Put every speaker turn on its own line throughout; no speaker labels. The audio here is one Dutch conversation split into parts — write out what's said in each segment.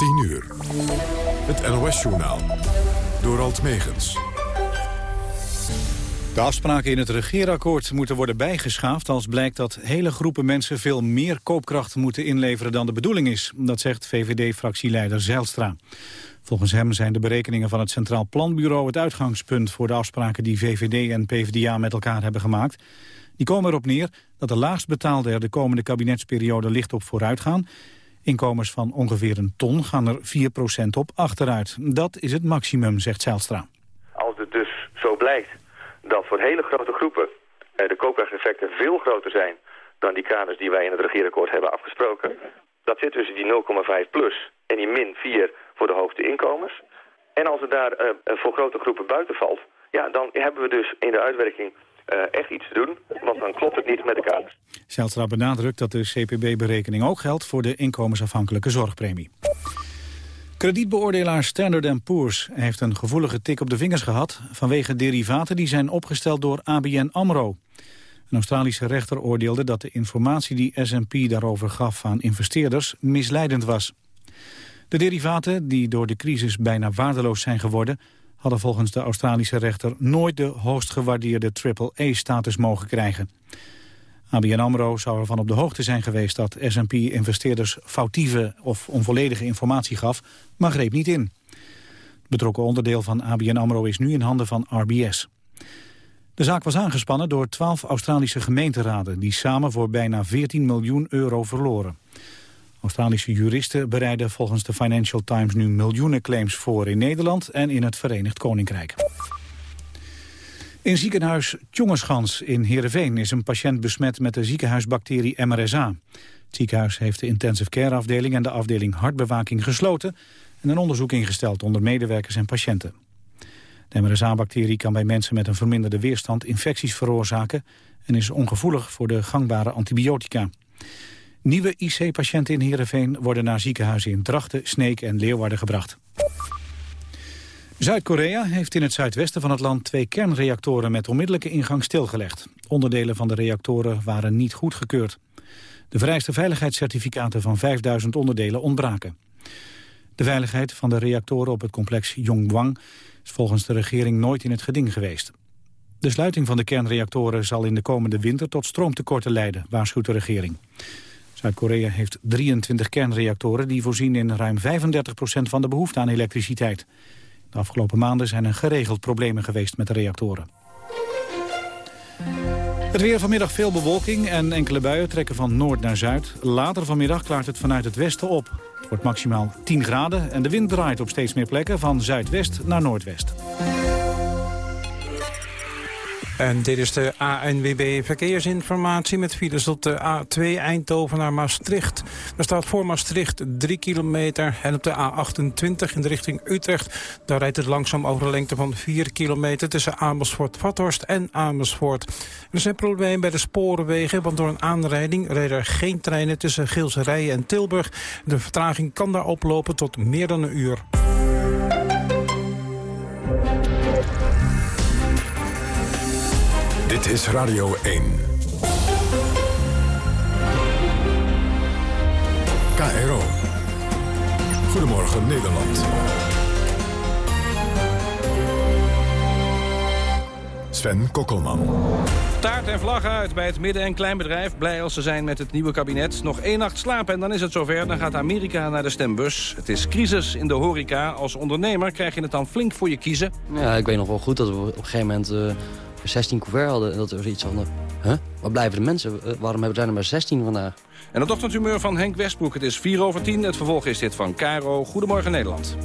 10 uur. Het NOS-journaal. Door Alt Megens.
De afspraken in het regeerakkoord moeten worden bijgeschaafd... als blijkt dat hele groepen mensen veel meer koopkracht moeten inleveren dan de bedoeling is. Dat zegt VVD-fractieleider Zijlstra. Volgens hem zijn de berekeningen van het Centraal Planbureau... het uitgangspunt voor de afspraken die VVD en PvdA met elkaar hebben gemaakt. Die komen erop neer dat de laagstbetaalden er de komende kabinetsperiode licht op vooruit gaan... Inkomens van ongeveer een ton gaan er 4% op achteruit. Dat is het maximum, zegt Zijlstra.
Als het dus zo blijkt dat voor hele grote groepen eh, de koopkrachteffecten veel groter zijn dan die kaders die wij in het regeerakkoord hebben afgesproken. Dat zit tussen die 0,5 plus en die min 4 voor de hoogste inkomens. En als het daar uh, voor grote groepen buiten valt, ja, dan hebben we dus in de uitwerking echt iets te doen, want dan klopt het niet met de.
Zijlstra benadrukt dat de CPB-berekening ook geldt voor de inkomensafhankelijke zorgpremie. Kredietbeoordelaar Standard Poor's heeft een gevoelige tik op de vingers gehad... vanwege derivaten die zijn opgesteld door ABN AMRO. Een Australische rechter oordeelde dat de informatie die S&P daarover gaf aan investeerders misleidend was. De derivaten, die door de crisis bijna waardeloos zijn geworden... hadden volgens de Australische rechter nooit de hoogst gewaardeerde AAA-status mogen krijgen. ABN AMRO zou ervan op de hoogte zijn geweest dat S&P investeerders foutieve of onvolledige informatie gaf, maar greep niet in. Het betrokken onderdeel van ABN AMRO is nu in handen van RBS. De zaak was aangespannen door twaalf Australische gemeenteraden... die samen voor bijna 14 miljoen euro verloren. Australische juristen bereiden volgens de Financial Times nu miljoenen claims voor in Nederland en in het Verenigd Koninkrijk. In ziekenhuis Tjongeschans in Heerenveen is een patiënt besmet met de ziekenhuisbacterie MRSA. Het ziekenhuis heeft de intensive care afdeling en de afdeling hartbewaking gesloten en een onderzoek ingesteld onder medewerkers en patiënten. De MRSA-bacterie kan bij mensen met een verminderde weerstand infecties veroorzaken en is ongevoelig voor de gangbare antibiotica. Nieuwe IC-patiënten in Heerenveen worden naar ziekenhuizen in Drachten, Sneek en Leeuwarden gebracht. Zuid-Korea heeft in het zuidwesten van het land twee kernreactoren met onmiddellijke ingang stilgelegd. Onderdelen van de reactoren waren niet goedgekeurd. De vereiste veiligheidscertificaten van 5000 onderdelen ontbraken. De veiligheid van de reactoren op het complex Yongbwang is volgens de regering nooit in het geding geweest. De sluiting van de kernreactoren zal in de komende winter tot stroomtekorten leiden, waarschuwt de regering. Zuid-Korea heeft 23 kernreactoren die voorzien in ruim 35% van de behoefte aan elektriciteit. De afgelopen maanden zijn er geregeld problemen geweest met de reactoren. Het weer vanmiddag veel bewolking en enkele buien trekken van noord naar zuid. Later vanmiddag klaart het vanuit het westen op. Het wordt maximaal 10 graden en de wind draait op steeds meer plekken van zuidwest naar noordwest.
En dit is de ANWB Verkeersinformatie met files op de A2 Eindhoven naar Maastricht. Er staat voor Maastricht 3 kilometer en op de A28 in de richting Utrecht. Daar rijdt het langzaam over een lengte van 4 kilometer tussen Amersfoort-Vathorst en Amersfoort. Er zijn problemen bij de sporenwegen, want door een aanrijding rijden er geen treinen tussen Geelserijen en Tilburg. De vertraging kan daar oplopen tot meer dan een uur.
Dit is Radio 1. KRO. Goedemorgen Nederland. Sven Kokkelman.
Taart en vlag uit bij het midden- en kleinbedrijf. Blij als ze zijn met het nieuwe kabinet. Nog één nacht slapen en dan is het zover. Dan gaat Amerika naar de stembus. Het is crisis in de horeca. Als ondernemer krijg je het dan flink voor je kiezen.
Ja, ik weet nog wel goed dat we op een gegeven moment... Uh 16 couvert hadden. En dat er iets van, huh? waar blijven de mensen? Eh, waarom hebben we er maar 16 vandaag?
En het ochtendhumeur van Henk Westbroek. Het is 4 over 10. Het vervolg is dit van Caro. Goedemorgen Nederland.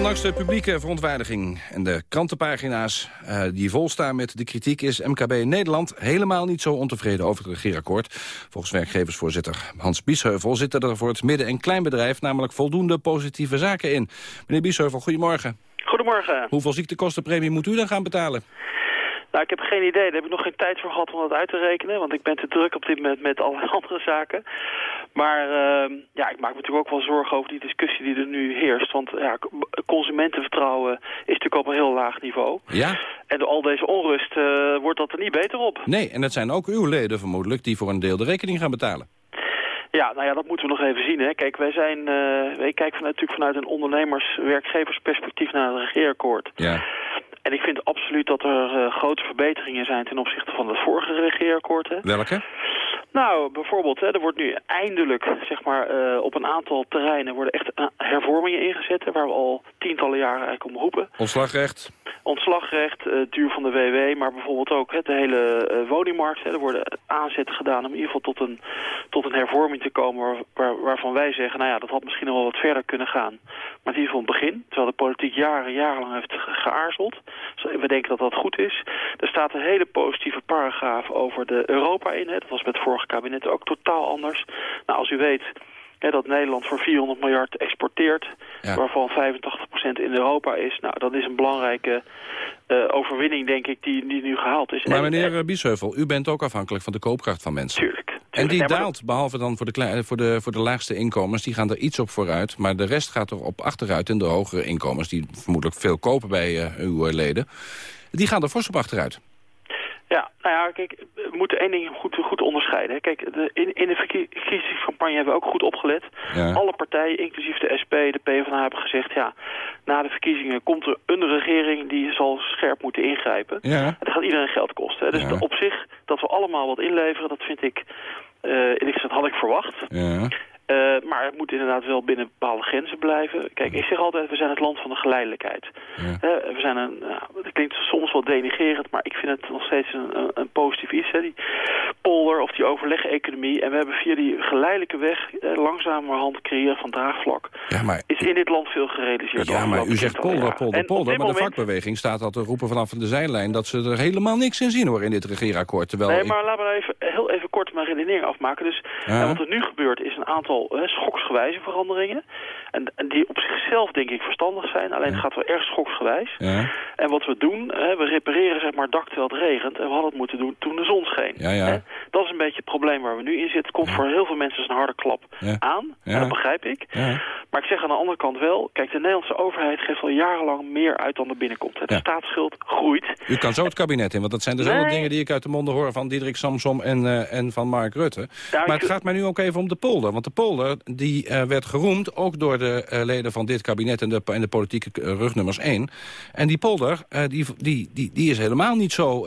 Ondanks de publieke verontwaardiging en de krantenpagina's uh, die volstaan met de kritiek... is MKB Nederland helemaal niet zo ontevreden over het regeerakkoord. Volgens werkgeversvoorzitter Hans Biesheuvel zitten er voor het midden- en kleinbedrijf... namelijk voldoende positieve zaken in. Meneer Biesheuvel, goedemorgen.
Goedemorgen.
Hoeveel ziektekostenpremie moet u dan gaan betalen?
Nou, ik heb geen idee. Daar heb ik nog geen tijd voor gehad om dat uit te rekenen. Want ik ben te druk op dit moment met alle andere zaken. Maar uh, ja, ik maak me natuurlijk ook wel zorgen over die discussie die er nu heerst. Want ja, consumentenvertrouwen is natuurlijk op een heel laag niveau.
Ja.
En door al deze onrust uh, wordt dat er niet beter op.
Nee, en dat zijn ook uw leden vermoedelijk die voor een deel de rekening gaan betalen.
Ja, nou ja, dat moeten we nog even zien. Hè. Kijk, wij zijn, uh, wij kijken natuurlijk vanuit een ondernemers-werkgeversperspectief naar het regeerakkoord.
Ja.
En ik vind absoluut dat er uh, grote verbeteringen zijn ten opzichte van het vorige regeerakkoord. Hè.
Welke?
Nou, bijvoorbeeld, hè, er wordt nu eindelijk, zeg maar, uh, op een aantal terreinen worden echt hervormingen ingezet, waar we al tientallen jaren eigenlijk om roepen.
Ontslagrecht?
Ontslagrecht, uh, duur van de WW, maar bijvoorbeeld ook hè, de hele uh, woningmarkt. Hè, er worden aanzetten gedaan om in ieder geval tot een, tot een hervorming te komen waar, waar, waarvan wij zeggen, nou ja, dat had misschien nog wel wat verder kunnen gaan. Maar in ieder geval het begin, terwijl de politiek jaren, jarenlang heeft geaarzeld. Dus we denken dat dat goed is. Er staat een hele positieve paragraaf over de Europa in. Hè. Dat was met het vorige kabinet ook totaal anders. Nou, als u weet hè, dat Nederland voor 400 miljard exporteert,
Ja.
waarvan 85% in Europa is. Nou, dat is een belangrijke uh, overwinning, denk ik, die, die nu gehaald is.
Maar
En-
meneer
en-
eh, Biesheuvel, u bent ook afhankelijk van de koopkracht van mensen.
Tuurlijk.
En die
dat-
daalt, behalve dan voor de, voor, de, voor de laagste inkomens, die gaan er iets op vooruit. Maar de rest gaat er op achteruit. En de hogere inkomens, die vermoedelijk veel kopen bij eh, uw eh, leden, die gaan er fors op achteruit.
Ja, nou ja, kijk, we moeten één ding goed, goed onderscheiden. hè. Kijk, de, in, in de verkie- verkiezingscampagne hebben we ook goed opgelet.
Ja.
Alle partijen, inclusief de SP, de PvdA, hebben gezegd... ja, na de verkiezingen komt er een regering die zal scherp moeten ingrijpen.
Ja.
En dat gaat iedereen geld kosten. Hè. Dus
Ja.
op zich, dat we allemaal wat inleveren, dat vind ik... eerlijk gezegd had ik verwacht.
Ja.
Eh, maar het moet inderdaad wel binnen bepaalde grenzen blijven. Kijk, ik zeg altijd, we zijn het land van de geleidelijkheid.
Ja.
Hè, we zijn een, nou, het klinkt soms wel denigerend, maar ik vind het nog steeds een, een, positief iets. Hè, die polder of die overleg-economie. En we hebben via die geleidelijke weg eh, langzamerhand creëren van draagvlak.
Ja, maar,
Is in dit land veel gerealiseerd.
ja, maar u zegt polder, polder, polder. Maar de vakbeweging staat al te roepen vanaf de zijlijn... dat ze er helemaal niks in zien hoor in dit regeerakkoord. Terwijl
Nee,
ik-
maar laten we even, heel even kort mijn redenering afmaken. Dus
Ja.
wat er nu gebeurt is een aantal schoksgewijze veranderingen. En, en die op zichzelf denk ik verstandig zijn. Alleen het gaat wel erg schoksgewijs. En wat we doen, we repareren zeg maar dak terwijl het regent. En we hadden het moeten doen toen de zon scheen.
Ja, ja.
Hè? Dat is een beetje het probleem waar we nu in zitten. Het komt voor heel veel mensen een harde klap aan. En dat begrijp ik. Maar ik zeg aan de andere kant wel... Kijk, de Nederlandse overheid geeft al jarenlang meer uit dan er binnenkomt. De staatsschuld groeit.
U kan zo het kabinet in, want dat zijn dezelfde
Nee.
dingen die ik uit de monden hoor van Diederik Samsom en, eh, en van Mark Rutte.
Ja,
maar het gaat mij nu ook even om de polder. Want de polder die, eh, werd geroemd, ook door de eh, leden van dit kabinet en de, en de politieke eh, rugnummers 1. En die polder, die, die, die, die is helemaal niet zo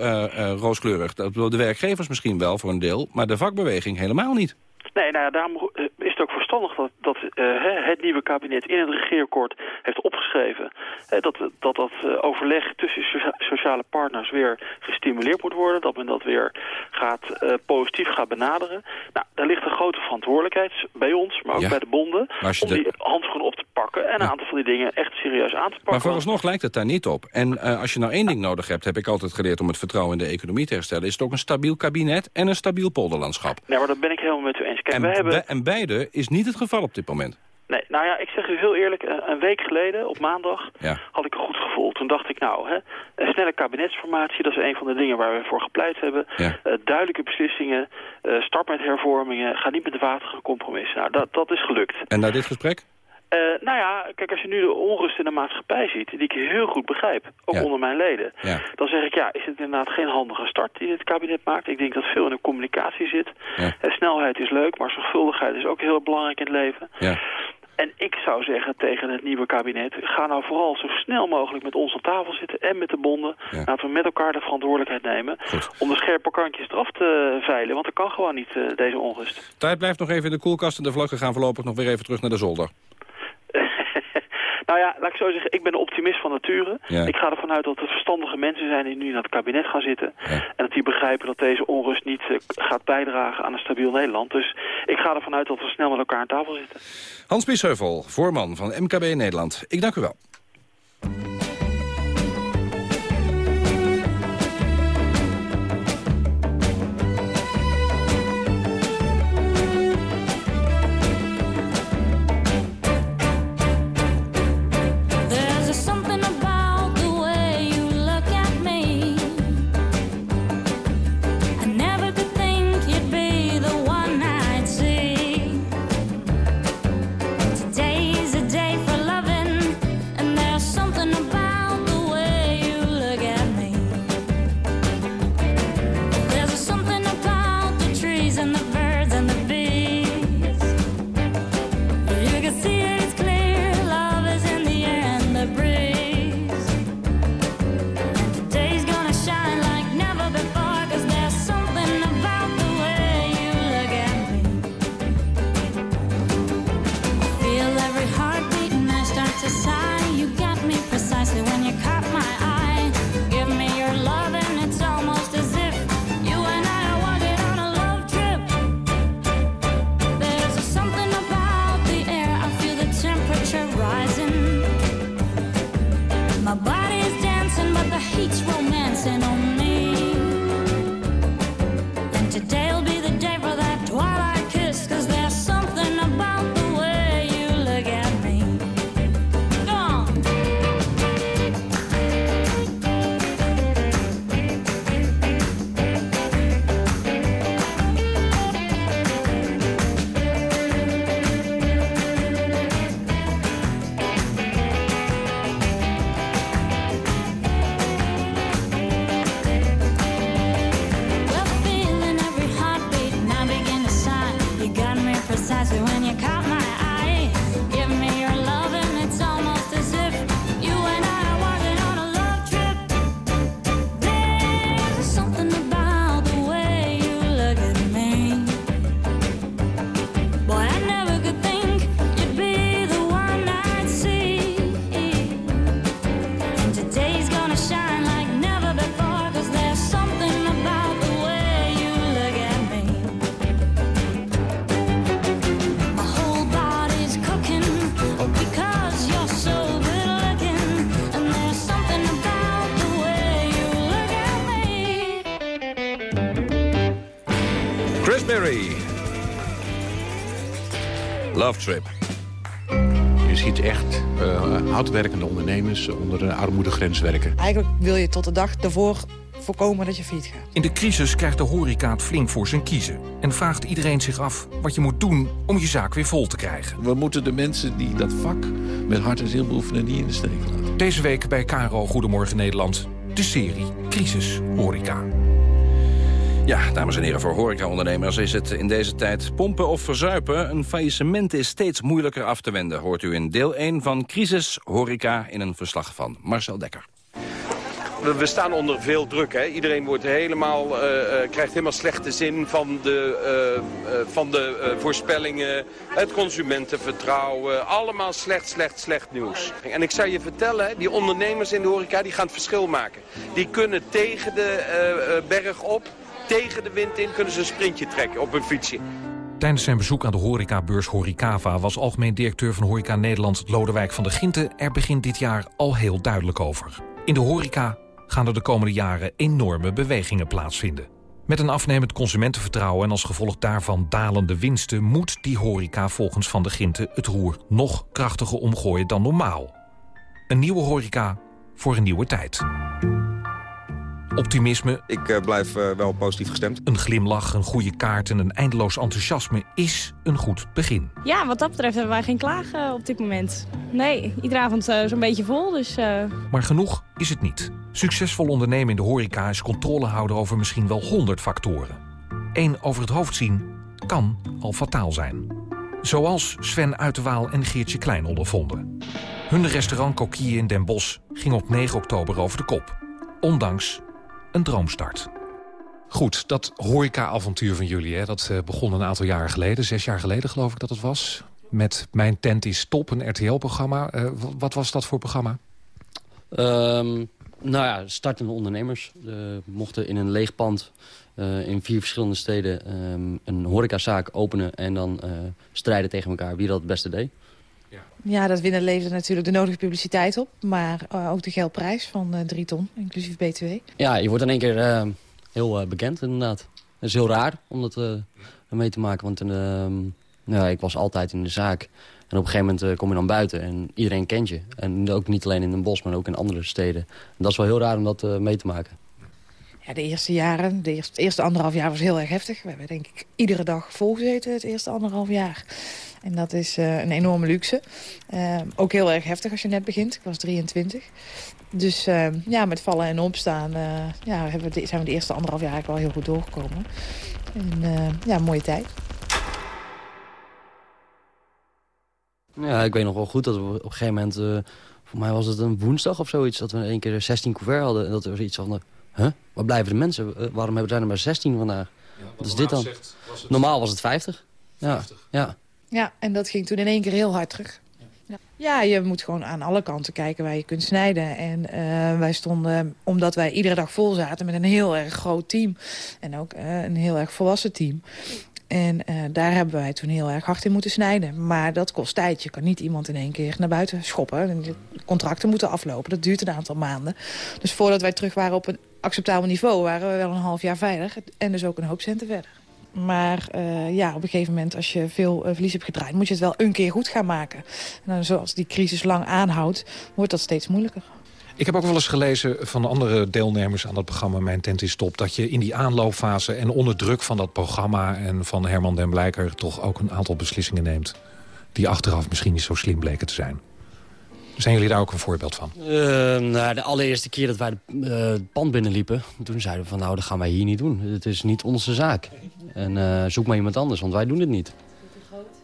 rooskleurig. Dat, de werkgevers misschien wel voor een deel, maar de vakbeweging helemaal niet.
Nee, nou daarom is ook verstandig dat, dat eh, het nieuwe kabinet in het regeerakkoord heeft opgeschreven dat dat, dat eh, overleg tussen socia- sociale partners weer gestimuleerd moet worden. Dat men dat weer gaat, eh, positief gaat benaderen. Nou, daar ligt een grote verantwoordelijkheid bij ons, maar ook
Ja.
bij de bonden, om
de-
die handschoen op te pakken en een aantal van die dingen echt serieus aan te pakken.
Maar vooralsnog lijkt het daar niet op. En als je nou één ding nodig hebt, heb ik altijd geleerd om het vertrouwen in de economie te herstellen, is het ook een stabiel kabinet en een stabiel polderlandschap.
Nee, maar dat ben ik helemaal met u eens. Kijk,
En,
hebben...
be- en beide is niet het geval op dit moment.
Nee, nou ja, ik zeg u heel eerlijk, een een week geleden, op maandag,
Ja.
had ik een goed gevoel. Toen dacht ik, nou, hè, een snelle kabinetsformatie, dat is een van de dingen waar we voor gepleit hebben.
Ja.
Eh, duidelijke beslissingen, eh, start met hervormingen, ga niet met de waterige compromissen. Nou, dat, dat is gelukt.
En na dit gesprek?
Eh, nou ja, kijk, als je nu de onrust in de maatschappij ziet, die ik heel goed begrijp, ook
Ja.
onder mijn leden,
Ja.
dan zeg ik, ja, is het inderdaad geen handige start die het kabinet maakt? Ik denk dat veel in de communicatie zit.
Ja.
Eh, snelheid is leuk, maar zorgvuldigheid is ook heel belangrijk in het leven.
Ja.
En ik zou zeggen tegen het nieuwe kabinet... ga nou vooral zo snel mogelijk met ons aan tafel zitten en met de bonden.
Ja.
Laten we met elkaar de verantwoordelijkheid nemen...
Goed.
om de scherpe kantjes eraf te veilen. Want dat kan gewoon niet, eh, deze onrust.
Tijd blijft nog even in de koelkast en de vlaggen gaan voorlopig nog weer even terug naar de zolder.
Nou ja, laat ik zo zeggen, ik ben een optimist van nature.
Ja.
Ik ga ervan uit dat er verstandige mensen zijn die nu naar het kabinet gaan zitten.
Ja.
En dat die begrijpen dat deze onrust niet eh, gaat bijdragen aan een stabiel Nederland. Dus ik ga ervan uit dat we snel met elkaar aan tafel zitten.
Hans Biesheuvel, voorman van MKB Nederland. Ik dank u wel. Love Trip.
Je ziet echt uh, hardwerkende ondernemers onder de armoedegrens werken.
Eigenlijk wil je tot de dag ervoor voorkomen dat je failliet gaat.
In de crisis krijgt de horeca het flink voor zijn kiezen. En vraagt iedereen zich af wat je moet doen om je zaak weer vol te krijgen.
We moeten de mensen die dat vak met hart en ziel beoefenen niet in de steek laten.
Deze week bij Caro Goedemorgen Nederland. De serie Crisis Horeca.
Ja, dames en heren, voor horecaondernemers is het in deze tijd pompen of verzuipen. Een faillissement is steeds moeilijker af te wenden, hoort u in deel 1 van Crisis Horeca in een verslag van Marcel Dekker.
We, staan onder veel druk. Hè? Iedereen wordt helemaal, uh, uh, krijgt helemaal slechte zin van de, uh, van de voorspellingen. Het consumentenvertrouwen. Allemaal slecht, slecht, slecht nieuws. En ik zou je vertellen, die ondernemers in de horeca die gaan het verschil maken. Die kunnen tegen de berg op tegen de wind in kunnen ze een sprintje trekken op hun fietsje.
Tijdens zijn bezoek aan de horecabeurs Horecava... was algemeen directeur van Horeca Nederland Lodewijk van der Ginten... er begin dit jaar al heel duidelijk over. In de horeca gaan er de komende jaren enorme bewegingen plaatsvinden. Met een afnemend consumentenvertrouwen en als gevolg daarvan dalende winsten... moet die horeca volgens Van der Ginten het roer nog krachtiger omgooien dan normaal. Een nieuwe horeca voor een nieuwe tijd. Optimisme.
Ik uh, blijf uh, wel positief gestemd.
Een glimlach, een goede kaart en een eindeloos enthousiasme is een goed begin.
Ja, wat dat betreft hebben wij geen klagen op dit moment. Nee, iedere avond uh, zo'n beetje vol, dus...
Maar genoeg is het niet. Succesvol ondernemen in de horeca is controle houden over misschien wel honderd factoren. Eén over het hoofd zien kan al fataal zijn. Zoals Sven Uiterwaal en Geertje Klein ondervonden. Hun restaurant Coquille in Den Bosch ging op 9 oktober over de kop. Ondanks een droomstart.
Goed, dat horeca-avontuur van jullie, hè, dat uh, begon een aantal jaren geleden. Zes jaar geleden geloof ik dat het was. Met Mijn Tent is Top, een RTL-programma. Uh, wat was dat voor programma?
Um, nou ja, startende ondernemers. Uh, mochten in een leeg pand in vier verschillende steden um, een horecazaak openen... en dan strijden tegen elkaar wie dat het beste deed.
Ja, dat winnen leverde natuurlijk de nodige publiciteit op. Maar uh, ook de geldprijs van uh, 3 ton, inclusief BTW.
Ja, je wordt in één keer uh, heel bekend inderdaad. Het is heel raar om dat mee te maken. Want ja, ik was altijd in de zaak. En op een gegeven moment kom je dan buiten en iedereen kent je. En ook niet alleen in Den Bosch, maar ook in andere steden. En dat is wel heel raar om dat mee te maken.
Ja, de eerste jaren, de eerste, eerste anderhalf jaar was heel erg heftig. We hebben denk ik iedere dag volgezeten het eerste anderhalf jaar. En dat is uh, een enorme luxe. Uh, ook heel erg heftig als je net begint. Ik was 23. Dus uh, ja, met vallen en opstaan ja, hebben we de, zijn we de eerste anderhalf jaar eigenlijk wel heel goed doorgekomen. En ja, mooie tijd.
Ja, ik weet nog wel goed dat we op een gegeven moment... voor mij was het een woensdag of zoiets... dat we in één keer 16 couverts hadden. En dat er iets van... Huh? Waar blijven de mensen? waarom hebben we er maar 16 vandaag? Ja, wat is dit dan? Zegt, was het... Normaal was het 50. 50. Ja, ja.
Ja, en dat ging toen in één keer heel hard terug. Ja. je moet gewoon aan alle kanten kijken waar je kunt snijden. En uh, wij stonden, omdat wij iedere dag vol zaten met een heel erg groot team. En ook uh, een heel erg volwassen team. En uh, daar hebben wij toen heel erg hard in moeten snijden. Maar dat kost tijd. Je kan niet iemand in één keer naar buiten schoppen. De contracten moeten aflopen. Dat duurt een aantal maanden. Dus voordat wij terug waren op een acceptabel niveau... waren we wel een half jaar veilig. En dus ook een hoop centen verder. Maar uh, ja, op een gegeven moment, als je veel uh, verlies hebt gedraaid... moet je het wel een keer goed gaan maken. En dan, zoals die crisis lang aanhoudt, wordt dat steeds moeilijker.
Ik heb ook wel eens gelezen van andere deelnemers aan dat programma Mijn Tent is Top... dat je in die aanloopfase en onder druk van dat programma... en van Herman den Blijker toch ook een aantal beslissingen neemt... die achteraf misschien niet zo slim bleken te zijn. Zijn jullie daar ook een voorbeeld van? Uh,
nou, de allereerste keer dat wij uh, het pand binnenliepen... toen zeiden we van nou, dat gaan wij hier niet doen. Het is niet onze zaak. En uh, zoek maar iemand anders, want wij doen het niet.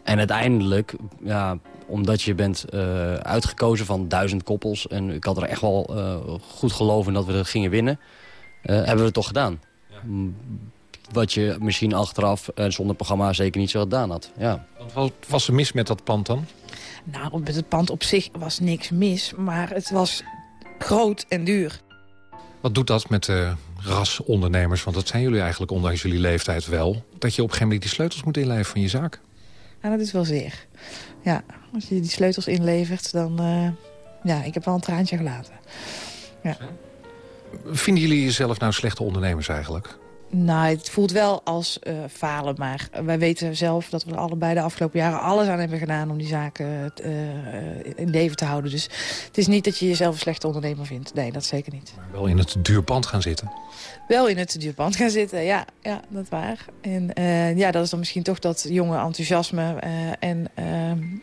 En uiteindelijk, ja, omdat je bent uitgekozen van duizend koppels... en ik had er echt wel goed geloof in dat we het gingen winnen... hebben we het toch gedaan. Ja. Wat je misschien achteraf zonder programma zeker niet zo gedaan had. Ja.
Wat was er mis met dat pand dan?
Nou, met het pand op zich was niks mis, maar het was groot en duur.
Wat doet dat met de rasondernemers? Want dat zijn jullie eigenlijk, ondanks jullie leeftijd wel. Dat je op een gegeven moment die sleutels moet inleveren van je zaak.
Ja, dat is wel zeer. Ja, als je die sleutels inlevert, dan... Uh, ja, ik heb wel een traantje gelaten. Ja.
Vinden jullie jezelf nou slechte ondernemers eigenlijk?
Nou, het voelt wel als eh, falen, maar wij weten zelf dat we er allebei de afgelopen jaren alles aan hebben gedaan om die zaken uh, in leven te houden. Dus het is niet dat je jezelf een slechte ondernemer vindt. Nee, dat zeker niet.
Maar wel in het duurpand gaan zitten?
Wel in het duurpand gaan zitten, ja, ja dat waar. En uh, ja, dat is dan misschien toch dat jonge enthousiasme en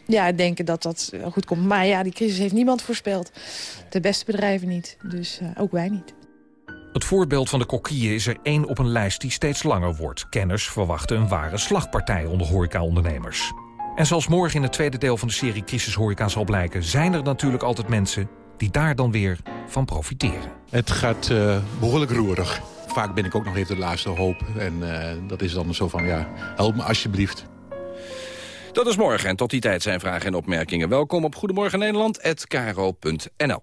ja, denken dat dat goed komt. Maar ja, die crisis heeft niemand voorspeld. De beste bedrijven niet, dus ook wij niet.
Het voorbeeld van de kokkie is er één op een lijst die steeds langer wordt. Kenners verwachten een ware slagpartij onder horecaondernemers. En zoals morgen in het tweede deel van de serie Crisis Horeca zal blijken... zijn er natuurlijk altijd mensen die daar dan weer van profiteren.
Het gaat uh, behoorlijk roerig. Vaak ben ik ook nog even de laatste hoop. En uh, dat is dan zo van, ja, help me alsjeblieft.
Dat is morgen en tot die tijd zijn vragen en opmerkingen. Welkom op Goedemorgen Nederland@kro.nl.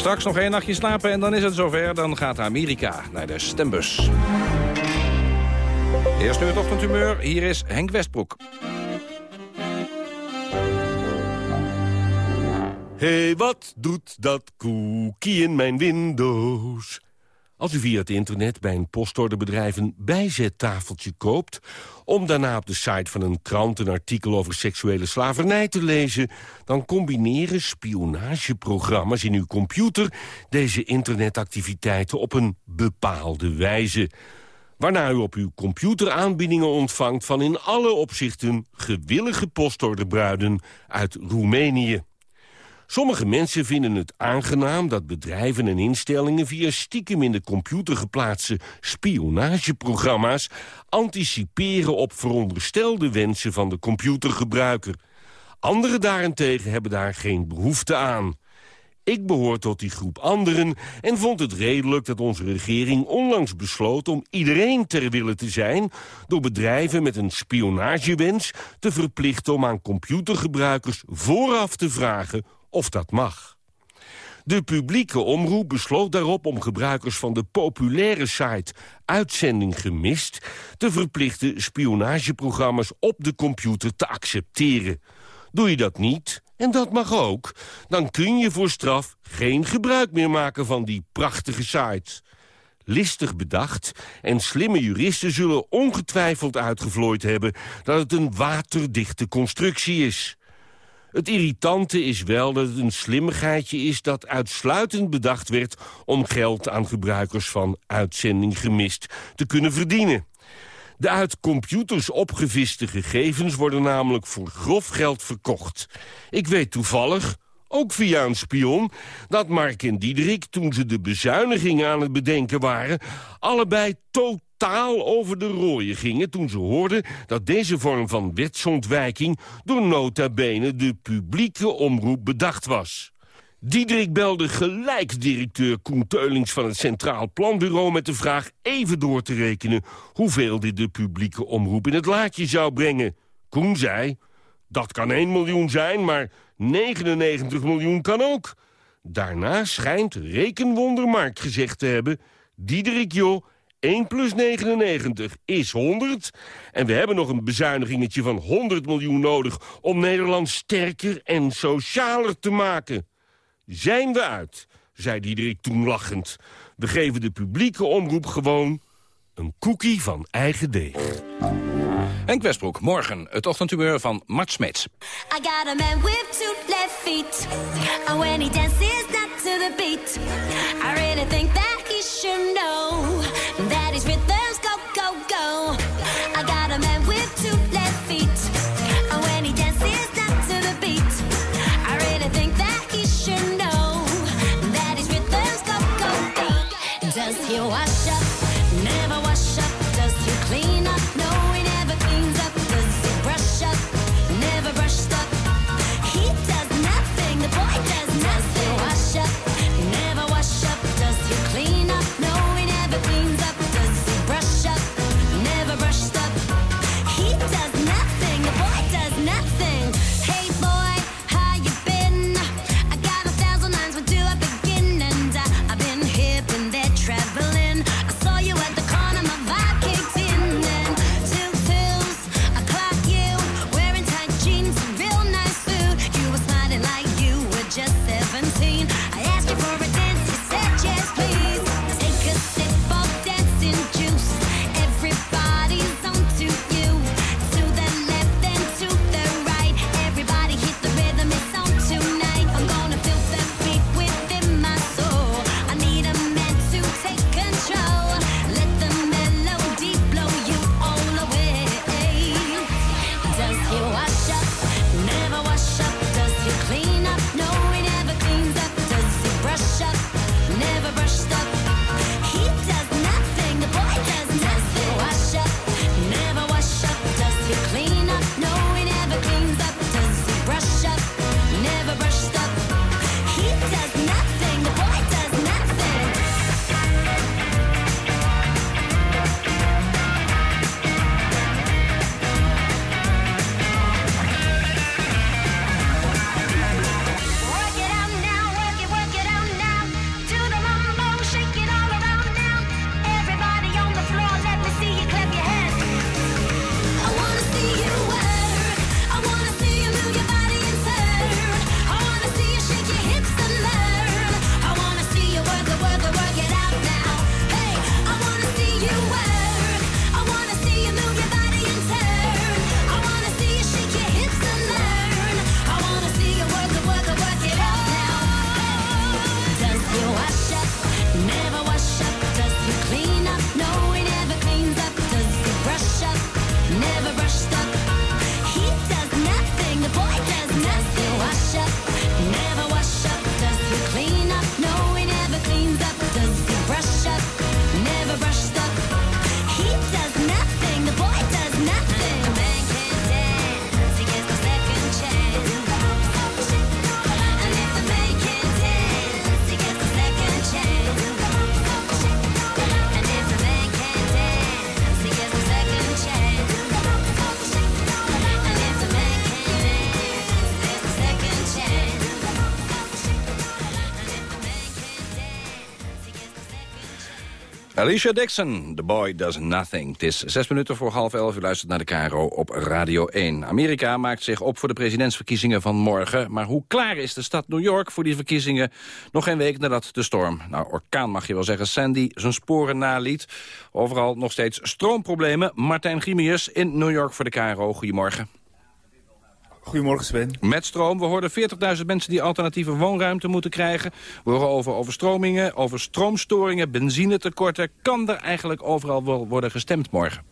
Straks nog één nachtje slapen en dan is het zover. Dan gaat Amerika naar de stembus. Eerst nu het ochtendhumeur. Hier is Henk Westbroek.
Hey, wat doet dat koekie in mijn Windows? Als u via het internet bij een postorderbedrijf een bijzettafeltje koopt... om daarna op de site van een krant een artikel over seksuele slavernij te lezen... dan combineren spionageprogramma's in uw computer... deze internetactiviteiten op een bepaalde wijze waarna u op uw computer aanbiedingen ontvangt... van in alle opzichten gewillige postorderbruiden uit Roemenië. Sommige mensen vinden het aangenaam dat bedrijven en instellingen... via stiekem in de computer geplaatste spionageprogramma's... anticiperen op veronderstelde wensen van de computergebruiker. Anderen daarentegen hebben daar geen behoefte aan. Ik behoor tot die groep anderen en vond het redelijk dat onze regering onlangs besloot om iedereen ter wille te zijn... door bedrijven met een spionagewens te verplichten om aan computergebruikers vooraf te vragen of dat mag. De publieke omroep besloot daarop om gebruikers van de populaire site Uitzending Gemist... te verplichten spionageprogramma's op de computer te accepteren. Doe je dat niet, en dat mag ook, dan kun je voor straf geen gebruik meer maken van die prachtige site. Listig bedacht en slimme juristen zullen ongetwijfeld uitgevlooid hebben... dat het een waterdichte constructie is. Het irritante is wel dat het een slimmigheidje is dat uitsluitend bedacht werd om geld aan gebruikers van uitzending gemist te kunnen verdienen. De uit computers opgeviste gegevens worden namelijk voor grof geld verkocht. Ik weet toevallig, ook via een spion, dat Mark en Diederik... toen ze de bezuinigingen aan het bedenken waren... allebei totaal over de rooien gingen toen ze hoorden... dat deze vorm van wetsontwijking door nota bene de publieke omroep bedacht was. Diederik belde gelijk directeur Koen Teulings van het Centraal Planbureau... met de vraag even door te rekenen hoeveel dit de publieke omroep in het laadje zou brengen. Koen zei, dat kan 1 miljoen zijn, maar 99 miljoen kan ook. Daarna schijnt Rekenwonder gezegd te hebben... Diederik joh, 1 plus 99 is 100. En we hebben nog een bezuinigingetje van 100 miljoen nodig... om Nederland sterker en socialer te maken. Zijn we uit, zei Diederik toen lachend. We geven de publieke omroep gewoon een cookie van eigen deeg.
Henk Westbroek, morgen het ochtendhumeur van Mart Smeets. I got a man with two left feet. And when he dances not to the beat. I really think that he should know. Alicia Dixon, The Boy Does Nothing. Het is zes minuten voor half elf. U luistert naar de KRO op Radio 1. Amerika maakt zich op voor de presidentsverkiezingen van morgen. Maar hoe klaar is de stad New York voor die verkiezingen? Nog geen week nadat de storm, nou orkaan mag je wel zeggen, Sandy zijn sporen naliet. Overal nog steeds stroomproblemen. Martijn Grimius in New York voor de KRO. Goedemorgen.
Goedemorgen Sven.
Met stroom. We hoorden 40.000 mensen die alternatieve woonruimte moeten krijgen. We horen over overstromingen, over stroomstoringen, benzinetekorten. Kan er eigenlijk overal wel worden gestemd morgen?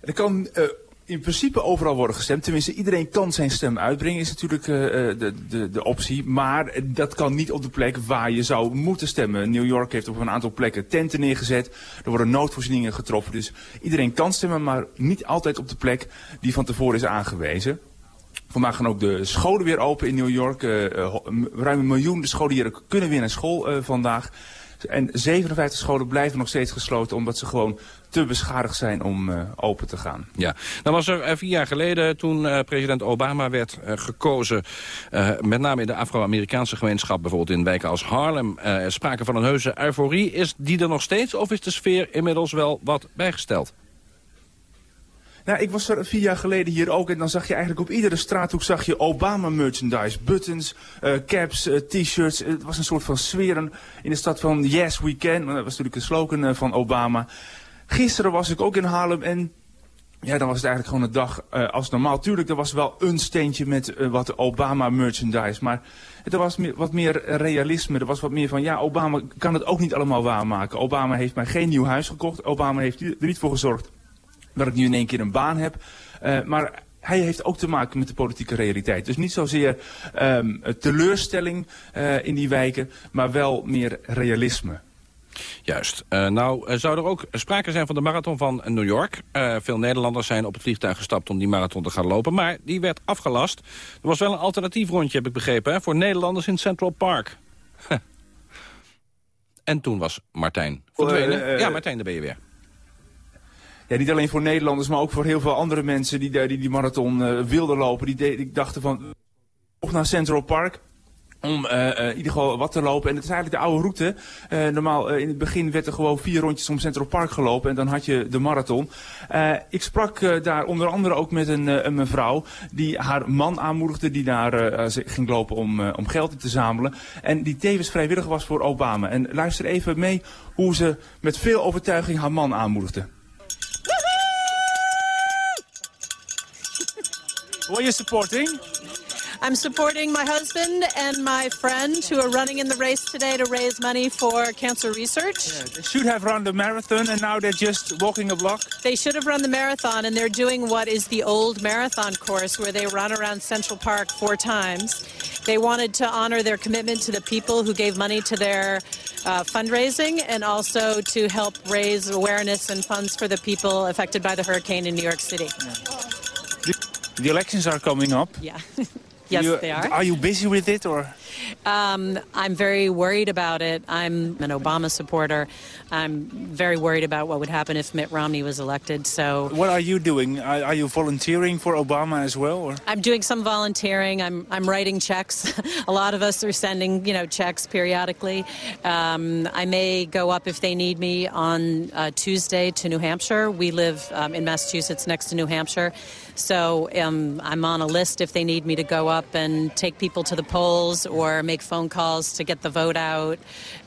Er kan eh, in principe overal worden gestemd. Tenminste, iedereen kan zijn stem uitbrengen, is natuurlijk eh, eh, de, de, de optie. Maar dat kan niet op de plek waar je zou moeten stemmen. New York heeft op een aantal plekken tenten neergezet. Er worden noodvoorzieningen getroffen. Dus iedereen kan stemmen, maar niet altijd op de plek die van tevoren is aangewezen. Vandaag gaan ook de scholen weer open in New York. Eh, ruim een miljoen scholieren kunnen weer naar school vandaag. En 57 scholen blijven nog steeds gesloten omdat ze gewoon te beschadigd zijn om eh, open te gaan.
Ja, dan was er eh, vier jaar geleden toen eh, president Obama werd gekozen... met name in de Afro-Amerikaanse gemeenschap, bijvoorbeeld in wijken als Harlem... sprake van een heuse euforie. Is die er nog steeds of is de sfeer inmiddels wel wat bijgesteld?
Nou, ik was er vier jaar geleden hier ook en dan zag je eigenlijk op iedere straathoek zag je Obama merchandise. Buttons, eh, caps, eh, t-shirts. Het was een soort van sferen in de stad van Yes We Can. Dat was natuurlijk een slogan eh, van Obama. Gisteren was ik ook in Harlem en ja, dan was het eigenlijk gewoon een dag als normaal. Tuurlijk, er was wel een steentje met wat Obama merchandise. Maar er was wat meer realisme. Er was wat meer van, ja, Obama kan het ook niet allemaal waarmaken. Obama heeft mij geen nieuw huis gekocht. Obama heeft er niet voor gezorgd dat ik nu in één keer een baan heb. Eh, maar hij heeft ook te maken met de politieke realiteit. Dus niet zozeer ehm, teleurstelling eh, in die wijken, maar wel meer realisme.
Juist. Eh, nou, zou er ook sprake zijn van de marathon van New York. Eh, veel Nederlanders zijn op het vliegtuig gestapt om die marathon te gaan lopen. Maar die werd afgelast. Er was wel een alternatief rondje, heb ik begrepen, hè, voor Nederlanders in Central Park. en toen was Martijn verdwenen. Ja, Martijn, daar ben je weer.
Ja, niet alleen voor Nederlanders, maar ook voor heel veel andere mensen die die, die marathon eh, wilden lopen. Die, de- die dachten van, of naar Central Park. Om eh, in ieder geval wat te lopen. En het is eigenlijk de oude route. Normaal in het begin werd er gewoon vier rondjes om Central Park gelopen. En dan had je de marathon. Ik sprak daar onder andere ook met een, een mevrouw. Die haar man aanmoedigde. Die daar ging lopen om, om geld in te zamelen. En die tevens vrijwillig was voor Obama. En luister even mee hoe ze met veel overtuiging haar man aanmoedigde.
What are you supporting?
I'm supporting my husband and my friend who are running in the race today to raise money for cancer research.
They should have run the marathon and now they're just walking a block.
They should have run the marathon, and they're doing what is the old marathon course where they run around Central Park four times. They wanted to honor their commitment to the people who gave money to their uh, fundraising and also to help raise awareness and funds for the people affected by the hurricane in New York City.
The elections are coming up.
Yeah. yes,
You-
they are.
Are you busy with it or?
Um, I'm very worried about it. I'm an Obama supporter. I'm very worried about what would happen if Mitt Romney was elected. So
What are you doing? Are, are you volunteering for Obama as well? Or?
I'm doing some volunteering. I'm I'm writing checks. A lot of us are sending you know checks periodically. Um, I may go up if they need me on uh, Tuesday to New Hampshire. We live um, in Massachusetts next to New Hampshire, so um, I'm on a list if they need me to go up and take people to the polls or make phone calls to get the vote out.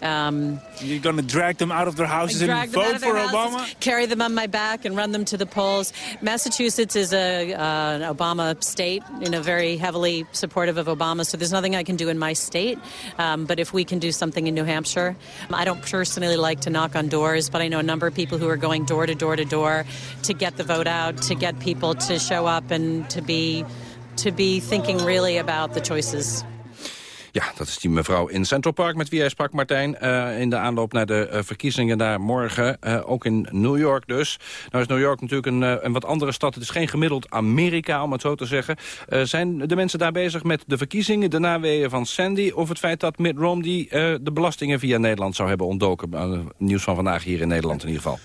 Um,
You're going to drag them out of their houses and vote for
houses,
Obama?
carry them on my back, and run them to the polls. Massachusetts is a uh, an Obama state, you know, very heavily supportive of Obama. So there's nothing I can do in my state. Um, but if we can do something in New Hampshire, I don't personally like to knock on doors, but I know a number of people who are going door to door to door to get the vote out, to get people to show up and to be to be thinking really about the choices.
Ja, dat is die mevrouw in Central Park met wie hij sprak, Martijn... eh, in de aanloop naar de eh, verkiezingen daar morgen. eh, ook in New York dus. Nou is New York natuurlijk een, een wat andere stad. Het is geen gemiddeld Amerika, om het zo te zeggen. Zijn de mensen daar bezig met de verkiezingen, de naweeën van Sandy... of het feit dat Mitt Romney de belastingen via Nederland zou hebben ontdoken? Nieuws van vandaag hier in Nederland in ieder geval.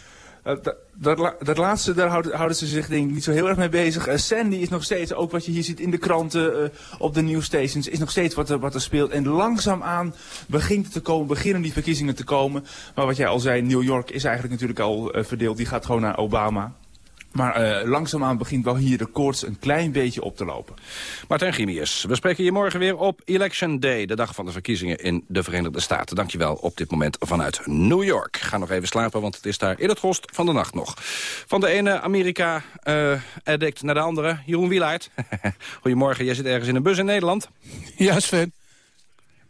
Uh, dat, dat, la- dat laatste, daar houden, ze zich denk ik niet zo heel erg mee bezig. Uh, Sandy is nog steeds, ook wat je hier ziet in de kranten, uh, op de nieuwsstations, is nog steeds wat er, wat er speelt. En langzaamaan begint te komen, beginnen die verkiezingen te komen. Maar wat jij al zei, New York is eigenlijk natuurlijk al verdeeld. Die gaat gewoon naar Obama. Maar uh, langzaamaan begint wel hier de koorts een klein beetje op te lopen.
Martijn Grimius, we spreken je morgen weer op Election Day... de dag van de verkiezingen in de Verenigde Staten. Dankjewel op dit moment vanuit New York. Ga nog even slapen, want het is daar in het rost van de nacht nog. Van de ene Amerika-addict naar de andere, Jeroen Wielaert. Goedemorgen, jij zit ergens in een bus in Nederland.
Ja, Sven.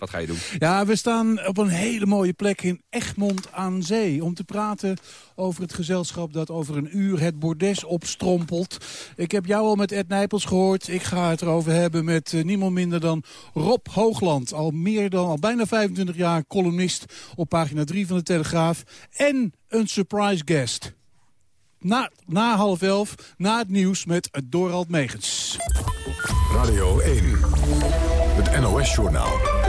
Wat ga je doen?
Ja, we staan op een hele mooie plek in Egmond aan Zee... om te praten over het gezelschap dat over een uur het bordes opstrompelt. Ik heb jou al met Ed Nijpels gehoord. Ik ga het erover hebben met uh, niemand minder dan Rob Hoogland. Al meer dan, al bijna 25 jaar columnist op pagina 3 van de Telegraaf. En een surprise guest. Na, na half elf, na het nieuws met Dorald Megens.
Radio 1, het NOS-journaal.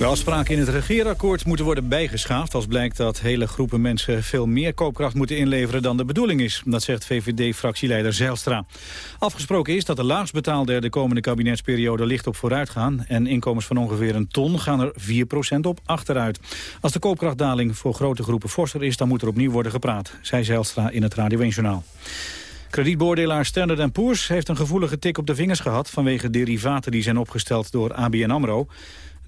De afspraken in het regeerakkoord moeten worden bijgeschaafd... als blijkt dat hele groepen mensen veel meer koopkracht moeten inleveren dan de bedoeling is. Dat zegt VVD-fractieleider Zijlstra. Afgesproken is dat de laagstbetaalden er de komende kabinetsperiode licht op vooruit gaan... en inkomens van ongeveer een ton gaan er 4% op achteruit. Als de koopkrachtdaling voor grote groepen forser is... dan moet er opnieuw worden gepraat, zei Zijlstra in het Radio 1-journaal. Kredietbeoordelaar Standard Poor's heeft een gevoelige tik op de vingers gehad... vanwege derivaten die zijn opgesteld door ABN AMRO...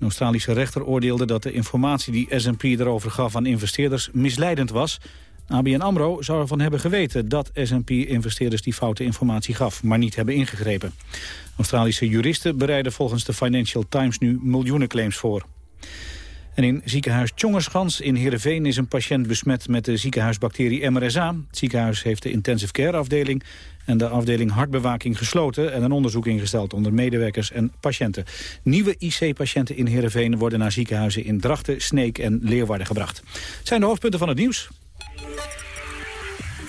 Een Australische rechter oordeelde dat de informatie die S&P erover gaf aan investeerders misleidend was. ABN AMRO zou ervan hebben geweten dat S&P investeerders die foute informatie gaf, maar niet hebben ingegrepen. Australische juristen bereiden volgens de Financial Times nu miljoenen claims voor. En in ziekenhuis Tjongerschans in Heerenveen is een patiënt besmet met de ziekenhuisbacterie MRSA. Het ziekenhuis heeft de intensive care afdeling en de afdeling hartbewaking gesloten... en een onderzoek ingesteld onder medewerkers en patiënten. Nieuwe IC-patiënten in Heerenveen worden naar ziekenhuizen in Drachten, Sneek en Leeuwarden gebracht. Zijn de hoofdpunten van het nieuws.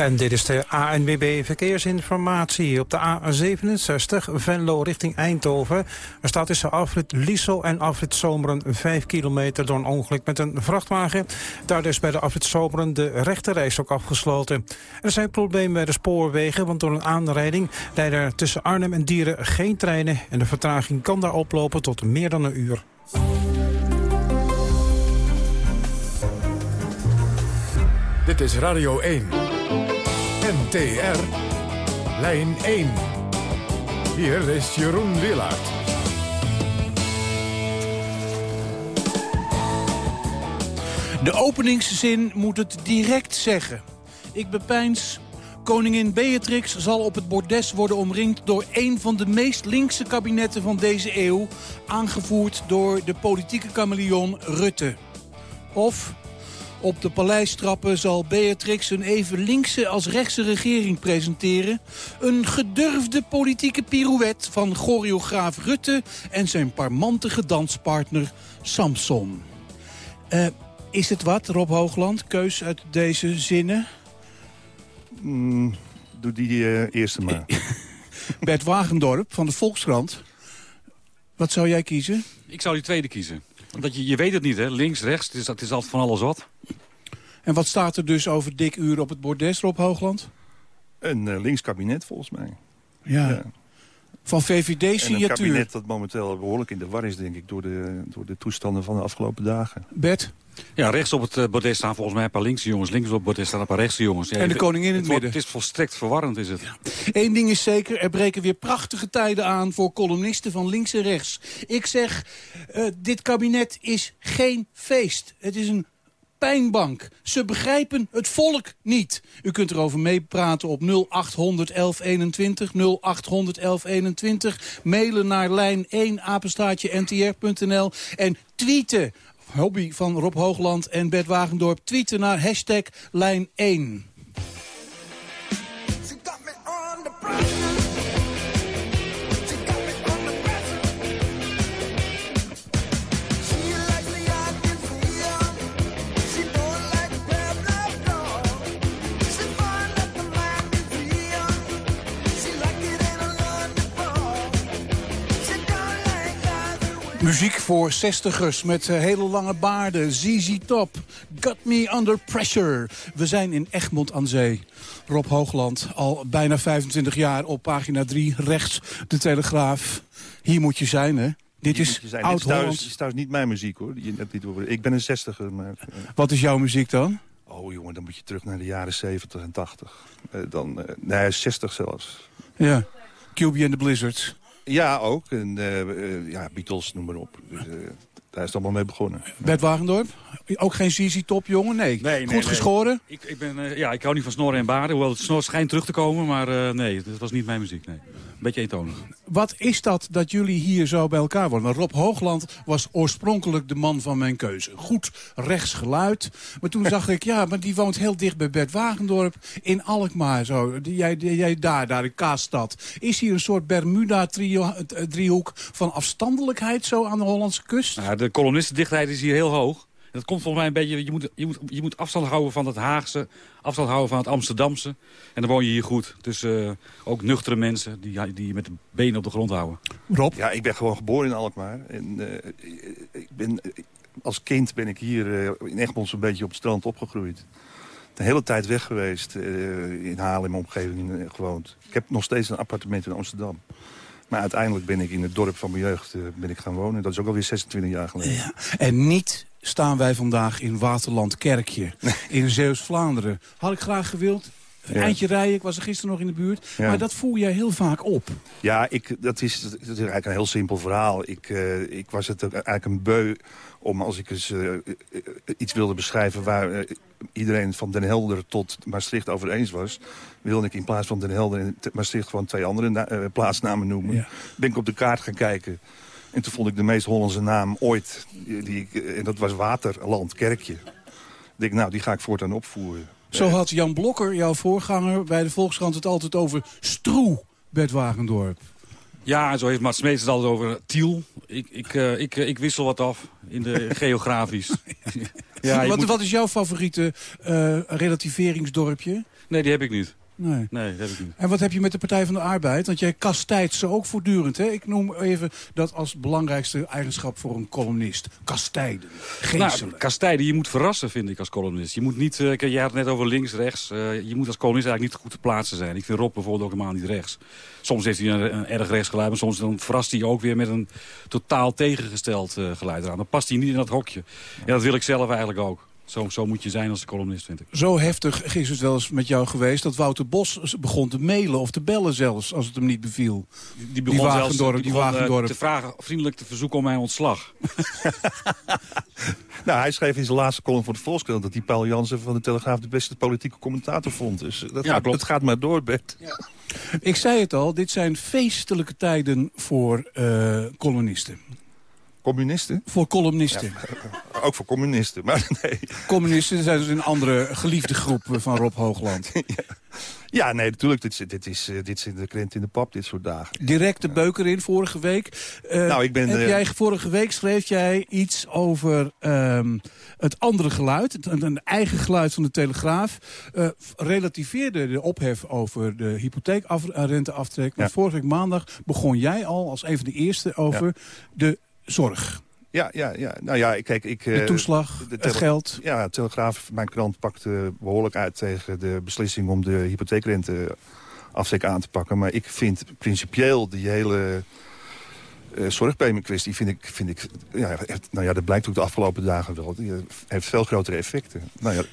En dit is de ANWB Verkeersinformatie. Op de A67 Venlo richting Eindhoven. Er staat tussen afrit Liesel en afrit Zomeren 5 kilometer door een ongeluk met een vrachtwagen. Daar is bij de afrit Zomeren de rechterreis ook afgesloten. Er zijn problemen bij de spoorwegen, want door een aanrijding rijden er tussen Arnhem en Dieren geen treinen. En de vertraging kan daar oplopen tot meer dan een uur.
Dit is Radio 1. NTR. Lijn 1. Hier is Jeroen Willaert.
De openingszin moet het direct zeggen. Ik bepeins... Koningin Beatrix zal op het bordes worden omringd door een van de meest linkse kabinetten van deze eeuw, aangevoerd door de politieke chameleon Rutte. Of op de paleistrappen zal Beatrix een even linkse als rechtse regering presenteren. Een gedurfde politieke pirouette van choreograaf Rutte en zijn parmantige danspartner Samson. Eh, is het wat, Rob Hoogland? Keus uit deze zinnen?
Mm, doe die eh, eerste maar.
Bert Wagendorp van de Volkskrant. Wat zou jij kiezen?
Ik zou die tweede kiezen. Omdat je, je weet het niet, hè? Links, rechts, het is, het is altijd van alles wat.
En wat staat er dus over dik uur op het bordes, Rob Hoogland?
Een eh, links kabinet volgens mij.
Ja. Van
een
VVD-signatuur.
kabinet dat momenteel behoorlijk in de war is, denk ik, door de, door de toestanden van de afgelopen dagen.
Bert?
Ja, rechts op het bordes staan volgens mij een paar linkse jongens. Links op het bordes staan een paar rechtse jongens. Ja,
En de
het-
koningin in het midden.
Het is volstrekt verwarrend, is het.
Eén ding is zeker, er breken weer prachtige tijden aan voor columnisten van links en rechts. Ik zeg, eh, dit kabinet is geen feest. Het is een pijnbank. Ze begrijpen het volk niet. U kunt erover meepraten op 0800 1121, 0800 1121. Mailen naar lijn 1 apenstaatje ntr.nl en tweeten. Hobby van Rob Hoogland en Bert Wagendorp. Tweeten naar hashtag lijn 1. Muziek voor zestigers met eh, hele lange baarden. ZZ Top, Got Me Under Pressure. We zijn in Egmond aan Zee. Rob Hoogland, al bijna 25 jaar op pagina 3, rechts, de Telegraaf. Hier moet je zijn, hè? Dit is
zijn. Dit is trouwens niet mijn muziek, hoor. Ik ben een zestiger, maar... eh,
Wat is jouw muziek dan?
Oh, jongen, dan moet je terug naar de jaren 70 en 80. Eh, dan, eh, nee, 60 zelfs.
Ja, QB and the Blizzards.
Ja, ook. En, eh, eh, ja, Beatles, noem maar op. Dus, eh, daar is het allemaal mee begonnen.
Bert Wagendorp, ook geen ZZ Top, jongen? Nee.
Nee,
Goed geschoren?
Ik, ik, ben, eh, ja, ik hou niet van snorren en baden. Hoewel het snor schijnt terug te komen. Maar eh, nee, het was niet mijn muziek. Nee. Een beetje eentonig.
Wat is dat dat jullie hier zo bij elkaar worden? Rob Hoogland was oorspronkelijk de man van mijn keuze. Goed rechts geluid. Maar toen zag ik, ja, maar die woont heel dicht bij Bert Wagendorp in Alkmaar. Zo. Die, jij, jij daar, daar in Kaasstad. Is hier een soort Bermuda-driehoek van afstandelijkheid zo aan de Hollandse kust?
Nou, de kolonistendichtheid is hier heel hoog. En dat komt volgens mij een beetje... Je moet, je, moet, je moet afstand houden van het Haagse. Afstand houden van het Amsterdamse. En dan woon je hier goed. Dus eh, ook nuchtere mensen die, die je met de benen op de grond houden.
Rob?
Ja, ik ben gewoon geboren in Alkmaar. En, eh, ik ben, als kind ben ik hier eh, in Egmond zo'n beetje op het strand opgegroeid. De hele tijd weg geweest. eh, in Haarlem omgeving eh, gewoond. Ik heb nog steeds een appartement in Amsterdam. Maar uiteindelijk ben ik in het dorp van mijn jeugd eh, ben ik gaan wonen. Dat is ook alweer 26 jaar geleden.
En niet staan wij vandaag in Waterland Kerkje, in Zeeuws-Vlaanderen. Had ik graag gewild.
Ja.
eindje rijden, ik was er gisteren nog in de buurt.
Ja.
Maar dat voel jij heel vaak op.
Ja, ik, dat, is, dat is eigenlijk een heel simpel verhaal. Ik, eh, ik was het eigenlijk een beu om als ik eens eh, iets wilde beschrijven... waar iedereen van Den Helder tot Maastricht over eens was... wilde ik in plaats van Den Helder en Maastricht gewoon twee andere eh, plaatsnamen noemen.
Ja.
Ben ik op de kaart gaan kijken. En toen vond ik de meest Hollandse naam ooit. Die, die ik, eh, en dat was Waterland Kerkje. Ik denk, nou, die ga ik voortaan opvoeren.
Zo had Jan Blokker, jouw voorganger, bij de Volkskrant het altijd over stroe, Bert Wagendorp.
Ja, en zo heeft Mats Smeets het altijd over Tiel. Ik, ik, eh, ik, eh, ik wissel wat af in de geografisch. ja,
wat,
moet-
wat is jouw favoriete eh, relativeringsdorpje?
Nee, die heb ik niet.
Nee.
Nee, dat heb ik niet.
En wat heb je met de Partij van de Arbeid? Want jij kastijdt ze ook voortdurend. Hè? Ik noem even dat als belangrijkste eigenschap voor een columnist. Kastijden, geestelen.
Nou, kastijden, je moet verrassen, vind ik, als columnist. Je moet niet, eh, kijk, jij had het net over links, rechts. eh, je moet als columnist eigenlijk niet goed te plaatsen zijn. Ik vind Rob bijvoorbeeld ook helemaal niet rechts. Soms heeft hij een, een erg rechts geluid, maar soms dan verrast hij je ook weer met een totaal tegengesteld eh, geluid eraan. Dan past hij niet in dat hokje. En dat wil ik zelf eigenlijk ook. Zo, zo moet je zijn als columnist, vind ik.
Zo heftig is het wel eens met jou geweest dat Wouter Bos begon te mailen of te bellen zelfs als het hem niet beviel.
Die begon, zelfs,
Wagendorp,
die
die
begon, eh,
Wagendorp.
te vragen, vriendelijk te verzoeken om mijn ontslag.
Nou, hij schreef in zijn laatste column voor de Volkskrant... dat hij Paul Jansen van de Telegraaf de beste politieke commentator vond. Dus dat,
Ja,
gaat, dat gaat maar door, Bert.
Ik zei het al, dit zijn feestelijke tijden voor eh columnisten.
Communisten?
Voor columnisten.
Ja, ook voor communisten, maar nee.
Communisten zijn dus een andere geliefde groep van Rob Hoogland.
Ja, nee, natuurlijk. Dit, zit- dit, is, eh, dit zit de krent in de pap, dit soort dagen.
Direct de beuker in vorige week. Eh,
Nou, ik ben,
heb
eh,
jij, vorige week schreef jij iets over ehm, het andere geluid. Het, een, eigen geluid van de Telegraaf. Relativeerde de ophef over de hypotheekrenteaftrek. Maar
Ja.
vorige week maandag begon jij al als een van de eerste over de zorg.
Ja, ja, ja. Nou ja, kijk, ik...
De
eh,
toeslag, het geld.
Ja, Telegraaf, mijn krant, pakte behoorlijk uit tegen de beslissing om de hypotheekrente aftrek aan te pakken. Maar ik vind principieel die hele eh zorgpremie-kwestie, vind ik, vind ik, ja, heeft- nou ja, dat blijkt ook de afgelopen dagen wel. Die eh, heeft veel grotere effecten. Nou ja,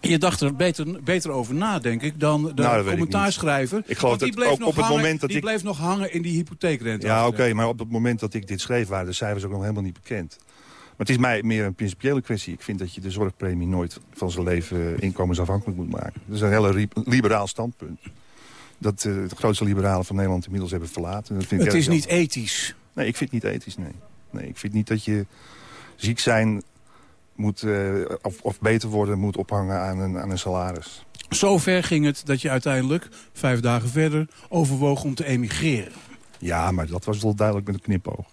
Je dacht er beter, beter over na, denk ik, dan de
Nou,
commentaarschrijver.
Ik geloof dat
bleef
ook
nog
op het
hangen-
moment dat
die
ik-
bleef nog hangen in die hypotheekrente.
Ja, oké, maar op het moment dat ik dit schreef waren de cijfers ook nog helemaal niet bekend. Maar het is mij meer een principiële kwestie. Ik vind dat je de zorgpremie nooit van zijn leven inkomensafhankelijk moet maken. Dat is een hele ri- liberaal standpunt. Dat eh, de grootste liberalen van Nederland inmiddels hebben verlaten. Dat vind ik
Het is niet ethisch.
Nee, ik vind het niet ethisch, nee. nee. Ik vind niet dat je ziek zijn moet, eh, of, of beter worden moet ophangen aan een, aan een salaris.
Zo ver ging het dat je uiteindelijk, vijf dagen verder, overwoog om te emigreren.
Ja, maar dat was wel duidelijk met een knipoog.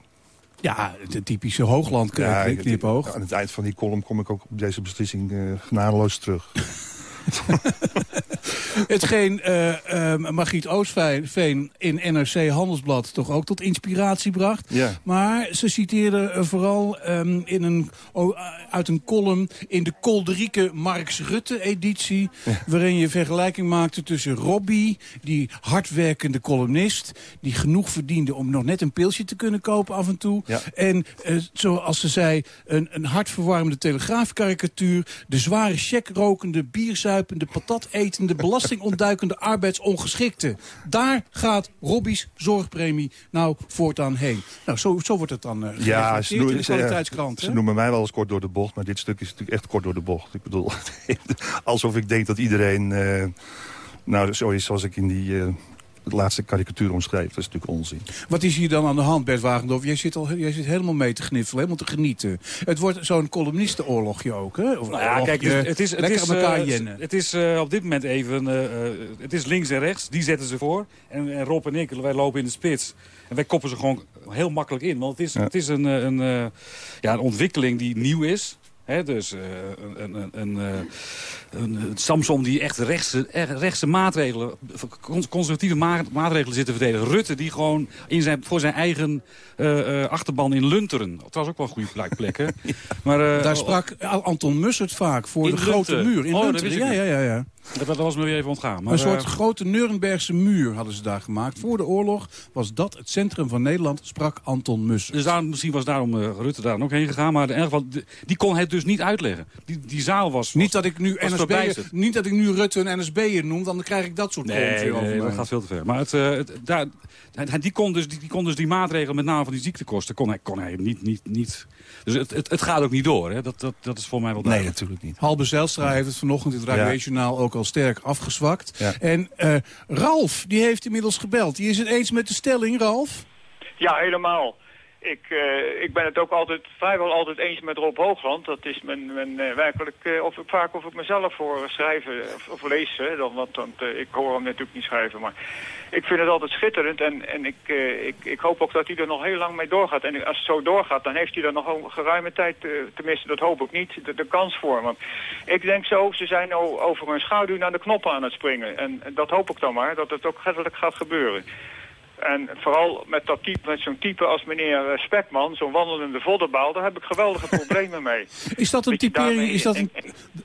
Ja, de typische hoogland
Ja,
knipoog.
Aan het eind van die column kom ik ook op deze beslissing eh genadeloos terug.
Hetgeen eh eh, Margriet Oostveen in NRC Handelsblad toch ook tot inspiratie bracht.
Ja.
Maar ze citeerde eh, vooral ehm, in een, eh, uit een column in de Kolderieke Marx Rutte editie. Waarin je vergelijking maakte tussen Robbie, die hardwerkende columnist. Die genoeg verdiende om nog net een pilsje te kunnen kopen af en toe.
Ja.
En zoals ze zei, een, een hartverwarmende telegraafkarikatuur. De zware check-rokende, bierzuipende, patatetende, belastingontduikende arbeidsongeschikte. Daar gaat Robbie's zorgpremie nou voortaan heen. Nou, zo, zo wordt het dan eh
Ja, ze,
in
noemen,
de kwaliteitskrant.
ze
hè?
noemen mij wel eens kort door de bocht, maar dit stuk is natuurlijk echt kort door de bocht. Ik bedoel, alsof ik denk dat iedereen, eh, nou zo is zoals ik in die eh, laatste karikatuur omschreef. Dat is natuurlijk onzin.
Wat is hier dan aan de hand, Bert Wagendorf? Jij zit, al, jij zit helemaal mee te gniffelen, helemaal te genieten. Het wordt zo'n columnistenoorlogje ook, hè? Of
Nou ja,
oorlogje,
kijk, het, het is, het
lekker
is,
aan elkaar
eh,
jennen.
het is eh, op dit moment even... eh, eh, het is links en rechts, die zetten ze voor. En, en Rob en ik, wij lopen in de spits. En wij koppen ze gewoon heel makkelijk in. Want het is, het is een, eh, een, eh, ja, een ontwikkeling die nieuw is. Dus eh, een, een, een, eh, een, een Samsom die echt rechtse, echt rechtse maatregelen, cons- conservatieve ma- maatregelen zit te verdedigen. Rutte die gewoon in zijn, voor zijn eigen eh, eh, achterban in Lunteren. Dat was ook wel een goede plek? Maar, eh,
Daar sprak Anton Mussert vaak voor de grote muur. In
Oh,
Lunteren, ja, ja, ja, ja.
Dat, dat was me weer even ontgaan. Maar,
een soort
eh,
grote Nurembergse muur hadden ze daar gemaakt. Voor de oorlog was dat het centrum van Nederland, sprak Anton Mussert.
Dus daar, misschien was daarom eh, Rutte daar ook heen gegaan. Maar in ieder geval, die, kon het dus niet uitleggen. Die, die zaal was...
Niet dat ik nu NSB'er,
verbijsterd.
niet dat ik nu Rutte een NSB'er noem, dan krijg ik dat soort
Nee,
over
nee, dat gaat veel te ver. Maar het, eh, het, daar, die, kon dus, die, die kon dus die maatregelen, met name van die ziektekosten, kon hij, kon hij niet, niet, niet... Dus het, het, het gaat ook niet door. Hè? Dat, dat, dat is voor mij wel
Nee,
duidelijk.
natuurlijk niet.
Halbe Zijlstra heeft het vanochtend in het Radio
Ja.
1 Journaal ook al sterk afgezwakt.
Ja.
En eh, Ralf, die heeft inmiddels gebeld. Die is het eens met de stelling, Ralf?
Ja, helemaal. Ik, eh, ik ben het ook altijd, vrijwel altijd eens met Rob Hoogland. Dat is mijn, mijn eh, werkelijk, eh, of ik vaak of ik mezelf voor schrijven of. Hè, dan, want want, ik hoor hem natuurlijk niet schrijven. Maar ik vind het altijd schitterend. En, en ik, eh, ik, ik hoop ook dat hij er nog heel lang mee doorgaat. En als het zo doorgaat, dan heeft hij er nog een geruime tijd, eh, tenminste dat hoop ik niet, de, de kans voor. Want ik denk zo, ze zijn over hun schaduw naar de knoppen aan het springen. En dat hoop ik dan maar, dat het ook letterlijk gaat gebeuren. En vooral met, dat type, met zo'n type als meneer eh, Spekman, zo'n wandelende voddenbouw, daar heb ik geweldige problemen mee.
Is dat een typering? Is dat een...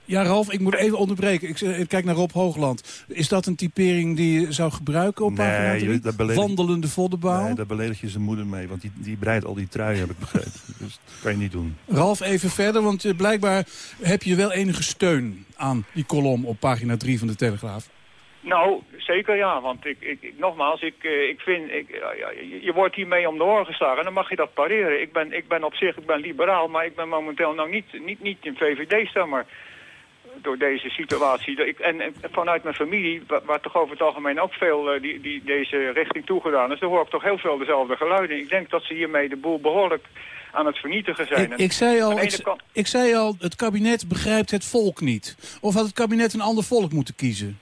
Ja, Ralf, ik moet even onderbreken. Ik, zeg- ik kijk naar Rob Hoogland. Is dat een typering die je zou gebruiken op pagina
Nee,
3?
dat beledig-
Wandelende voddenbouw?
Nee, daar beledig je zijn moeder mee, want die, die breidt al die truien, heb ik begrepen. Dus dat kan je niet doen.
Ralf, even verder, want eh, blijkbaar heb je wel enige steun aan die kolom op pagina 3 van de Telegraaf.
Nou, zeker ja, want ik, ik, ik- nogmaals, ik, eh, ik vind, ik, ja, je- wordt hiermee om de oren geslagen en dan mag je dat pareren. Ik ben, ik ben op zich, ik ben liberaal, maar ik ben momenteel nou niet, niet, niet een VVD-stemmer. door deze situatie. Ik, en, en vanuit mijn familie, wa- waar, toch over het algemeen ook veel eh, die, die deze richting toegedaan is, daar hoor ik toch heel veel dezelfde geluiden. Ik denk dat ze hiermee de boel behoorlijk aan het vernietigen zijn.
Ik, ik, zei al,
kant-
ik zei al, het kabinet begrijpt het volk niet. Of had het kabinet een ander volk moeten kiezen?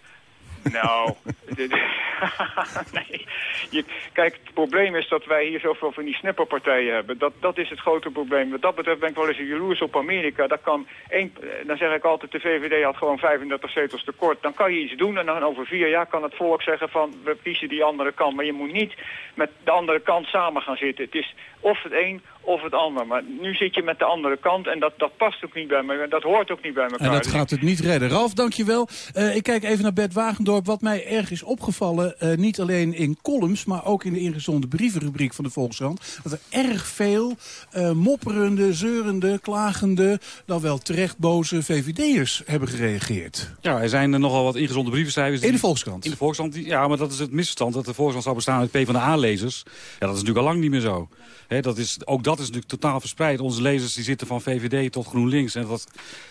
Nou, de- de- nee. Je, kijk, het probleem is dat wij hier zoveel van die snipperpartijen hebben. Dat, dat is het grote probleem. Wat dat betreft ben ik wel eens jaloers op Amerika. Dat kan één, dan zeg ik altijd, de VVD had gewoon 35 zetels tekort. Dan kan je iets doen en dan over vier jaar kan het volk zeggen van... we kiezen die andere kant. Maar je moet niet met de andere kant samen gaan zitten. Het is of het een of het ander. Maar nu zit je met de andere kant en dat, dat past ook niet bij me. Dat hoort ook niet bij elkaar.
En dat gaat het niet redden. Ralf, dankjewel. Eh ik kijk even naar Bert Wagendorp. Wat mij erg is opgevallen, eh, niet alleen in columns... maar ook in de ingezonde brievenrubriek van de Volkskrant... dat er erg veel eh, mopperende, zeurende, klagende... dan wel terecht boze VVD'ers hebben gereageerd.
Ja, er zijn er nogal wat ingezonde brievenschrijvers.
In de Volkskrant?
In de Volkskrant, die- ja, maar dat is het misverstand dat de Volkskrant zou bestaan uit PvdA-lezers. Ja, dat is natuurlijk al lang niet meer zo. Hè, dat is, ook dat is natuurlijk totaal verspreid. Onze lezers die zitten van VVD tot GroenLinks. En dat,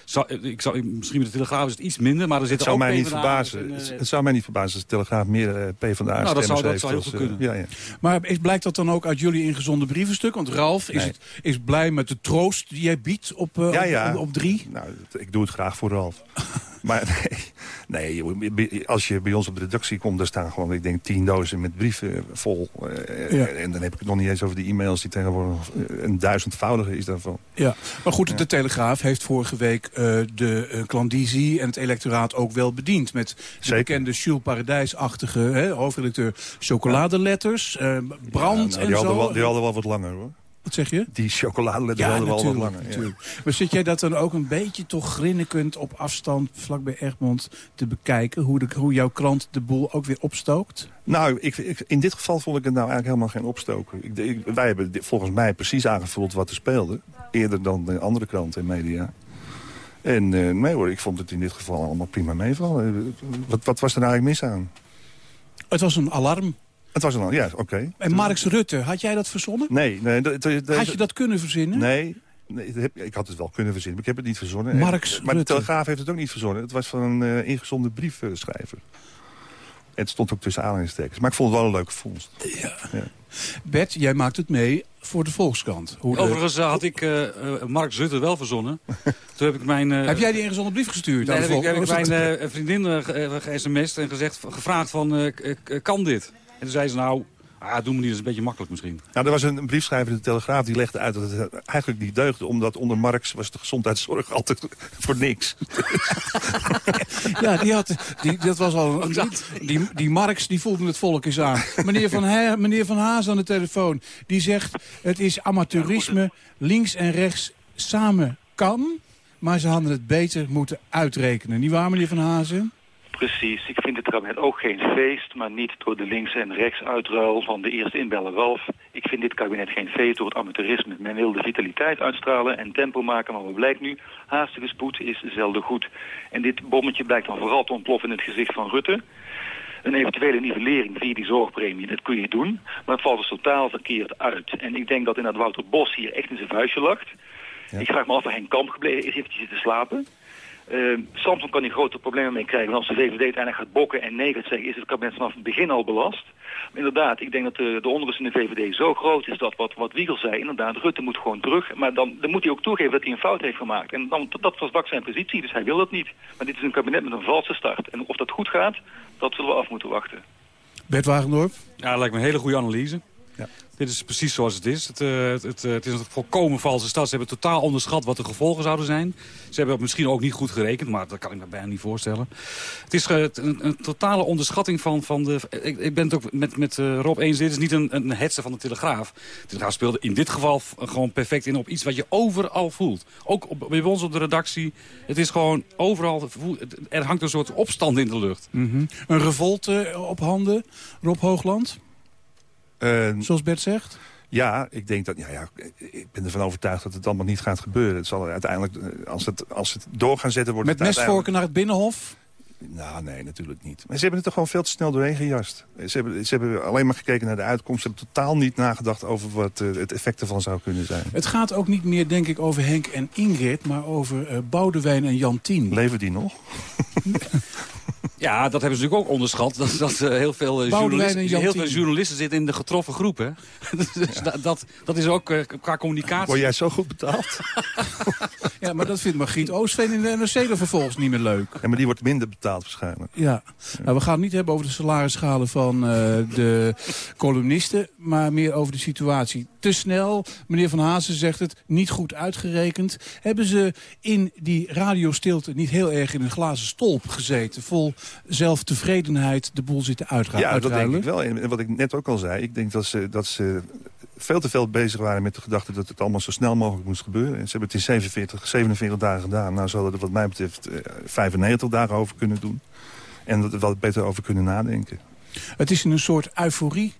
zou, ik zou, misschien met de Telegraaf is het iets minder, maar er
Het
zitten
zou
ook
mij niet verbazen.
en, eh,
Het- Het zou mij niet verbazen als de Telegraaf meer eh, PvdA
Nou, dat zou- dat zou heel goed
eh,
kunnen.
Ja, ja.
Maar is, blijkt dat dan ook uit jullie ingezonde brievenstuk? Want Ralf is,
Nee.
het, is blij met de troost die jij biedt op, eh,
Ja,
op-
ja.
op, op drie.
Nou, ik doe het graag voor Ralf. maar nee, als je bij ons op de redactie komt... daar staan gewoon, ik denk, tien dozen met brieven vol. Eh,
Ja.
En dan heb ik het nog niet eens over die e-mails... die tegenwoordig eh, een duizendvoudige is daarvan.
Ja, maar goed, de Telegraaf heeft vorige week eh, de eh, klandizie en het electoraat ook wel bediend. Met de bekende Jules Paradijs-achtige hoofdredacteur chocoladeletters, eh, brand
Ja, nou,
en
die,
zo.
hadden wel, die hadden wel wat langer, hoor.
Wat zeg je?
Die chocoladeletters
Ja,
wel wat
natuurlijk,
langer. ja.
natuurlijk. Maar zit jij dat dan ook een beetje toch grinnikend op afstand vlakbij Egmond te bekijken? Hoe, de, hoe jouw krant de boel ook weer opstookt?
Nou, ik, ik- in dit geval vond ik het nou eigenlijk helemaal geen opstoken. Ik, wij hebben volgens mij precies aangevuld wat er speelde. Eerder dan de andere kranten en media. En eh, nee hoor, ik vond het in dit geval allemaal prima meevallen. Wat, wat was er nou eigenlijk mis aan?
Het was een alarm.
Het was een ja, oké.
En Marx Rutte, had jij dat verzonnen?
Nee, nee.
Had je dat kunnen verzinnen?
Nee, nee heb- ik had het wel kunnen verzinnen, maar ik heb het niet verzonnen. En-
Marx
maar de
Rutte.
Telegraaf heeft het ook niet verzonnen. Het was van een eh, ingezonden briefschrijver. En het stond ook tussen aanhalingstekens. Maar ik vond het wel een leuke vondst. Ja.
Bert, jij maakt het mee voor de Volkskrant. Hoe de-
Overigens eh, had ik eh, eh, Mark Zutte wel verzonnen. Toen heb ik mijn... eh,
Heb jij die ergens onder brief gestuurd?
Nee, heb ik, heb ik mijn eh, vriendin eh, ge- eh, ge-sms'd en gezegd, gevraagd van, eh, kan dit? En toen zei ze, nou, ah, doe me niet, dat is een beetje makkelijk misschien.
Nou, er was een, een briefschrijver in de Telegraaf die legde uit dat het eigenlijk niet deugde. Omdat onder Marx was de gezondheidszorg altijd voor niks.
Ja, die had, die, dat was al een, die, die Marx die voelde het volk eens aan. Meneer van, He, meneer van Haas aan de telefoon, die zegt... het is amateurisme, links en rechts samen kan... maar ze hadden het beter moeten uitrekenen. Niet waar, meneer van Hazen?
Precies, ik vind het kabinet ook geen feest, maar niet door de links- en rechtsuitruil van de eerste inbeller Ralf. Ik vind dit kabinet geen feest door het amateurisme. Men wil de vitaliteit uitstralen en tempo maken, maar wat blijkt nu? Haastige spoed is zelden goed. En dit bommetje blijkt dan vooral te ontploffen in het gezicht van Rutte. Een eventuele nivellering via die zorgpremie, dat kun je doen, maar het valt dus totaal verkeerd uit. En ik denk dat inderdaad Wouter Bos hier echt in zijn vuistje lacht. Ik vraag me af waar Henk Kamp gebleven is, heeft hij zitten slapen? Uh, Samson kan hier grote problemen mee krijgen. Want als de VVD uiteindelijk gaat bokken en nee gaat zeggen... is het kabinet vanaf het begin al belast. Maar inderdaad, ik denk dat de, de onrust in de VVD zo groot is... dat wat, wat Wiegel zei, inderdaad, Rutte moet gewoon terug. Maar dan, dan moet hij ook toegeven dat hij een fout heeft gemaakt. En dan, dat verzwakt zijn positie, dus hij wil dat niet. Maar dit is een kabinet met een valse start. En of dat goed gaat, dat zullen we af moeten wachten.
Bert Wagendorp?
Ja, dat lijkt me een hele goede analyse. Dit is precies zoals het is. Het, uh, het, het, het, is een volkomen valse stad. Ze hebben totaal onderschat wat de gevolgen zouden zijn. Ze hebben misschien ook niet goed gerekend, maar dat kan ik me bijna niet voorstellen. Het is uh, een, een, totale onderschatting van, van de... Ik, ik ben het ook met, met uh, Rob eens, dit is niet een, een hetsen van de Telegraaf. De Telegraaf speelde in dit geval gewoon perfect in op iets wat je overal voelt. Ook op, bij ons op de redactie. Het is gewoon overal... Er hangt een soort opstand in de lucht.
Mm -hmm. Een revolte op handen, Rob Hoogland?
Uh,
Zoals Bert zegt?
Ja, ik denk dat. Ja, ja, ik ben ervan overtuigd dat het allemaal niet gaat gebeuren. Het zal uiteindelijk, als het, als het door gaan zetten, wordt
Met
het
mesvorken naar het binnenhof?
Nou, nee, natuurlijk niet. Maar ze hebben het er gewoon veel te snel doorheen gejast. Ze hebben, ze hebben alleen maar gekeken naar de uitkomst. Ze hebben totaal niet nagedacht over wat eh, het effect ervan zou kunnen zijn.
Het gaat ook niet meer, denk ik, over Henk en Ingrid... maar over eh, Boudewijn en Jantien.
Leven die nog?
Ja, dat hebben ze natuurlijk ook onderschat. Dat, dat eh, heel, veel, eh, journalisten,
en
heel veel journalisten zitten in de getroffen groep. Hè? dus dat, dat, dat is ook eh, qua communicatie.
Word jij zo goed betaald?
Ja, maar dat vindt Margriet Oostveen in de NRC dan vervolgens niet meer leuk.
Ja, maar die wordt minder betaald waarschijnlijk.
Ja, nou, we gaan het niet hebben over de salarisschalen van eh, de columnisten... maar meer over de situatie. Te snel, meneer Van Hazen zegt het, niet goed uitgerekend. Hebben ze in die radiostilte niet heel erg in een glazen stolp gezeten... vol zelftevredenheid de boel zitten uitra-
Ja, dat denk
uitruilen?
ik wel. En wat ik net ook al zei, ik denk dat ze, dat ze veel te veel bezig waren met de gedachte dat het allemaal zo snel mogelijk moest gebeuren. En ze hebben het in 47, 47 dagen gedaan. Nou, ze hadden er wat mij betreft eh, 95 dagen over kunnen doen. En er wat beter over kunnen nadenken.
Het is in een soort euforie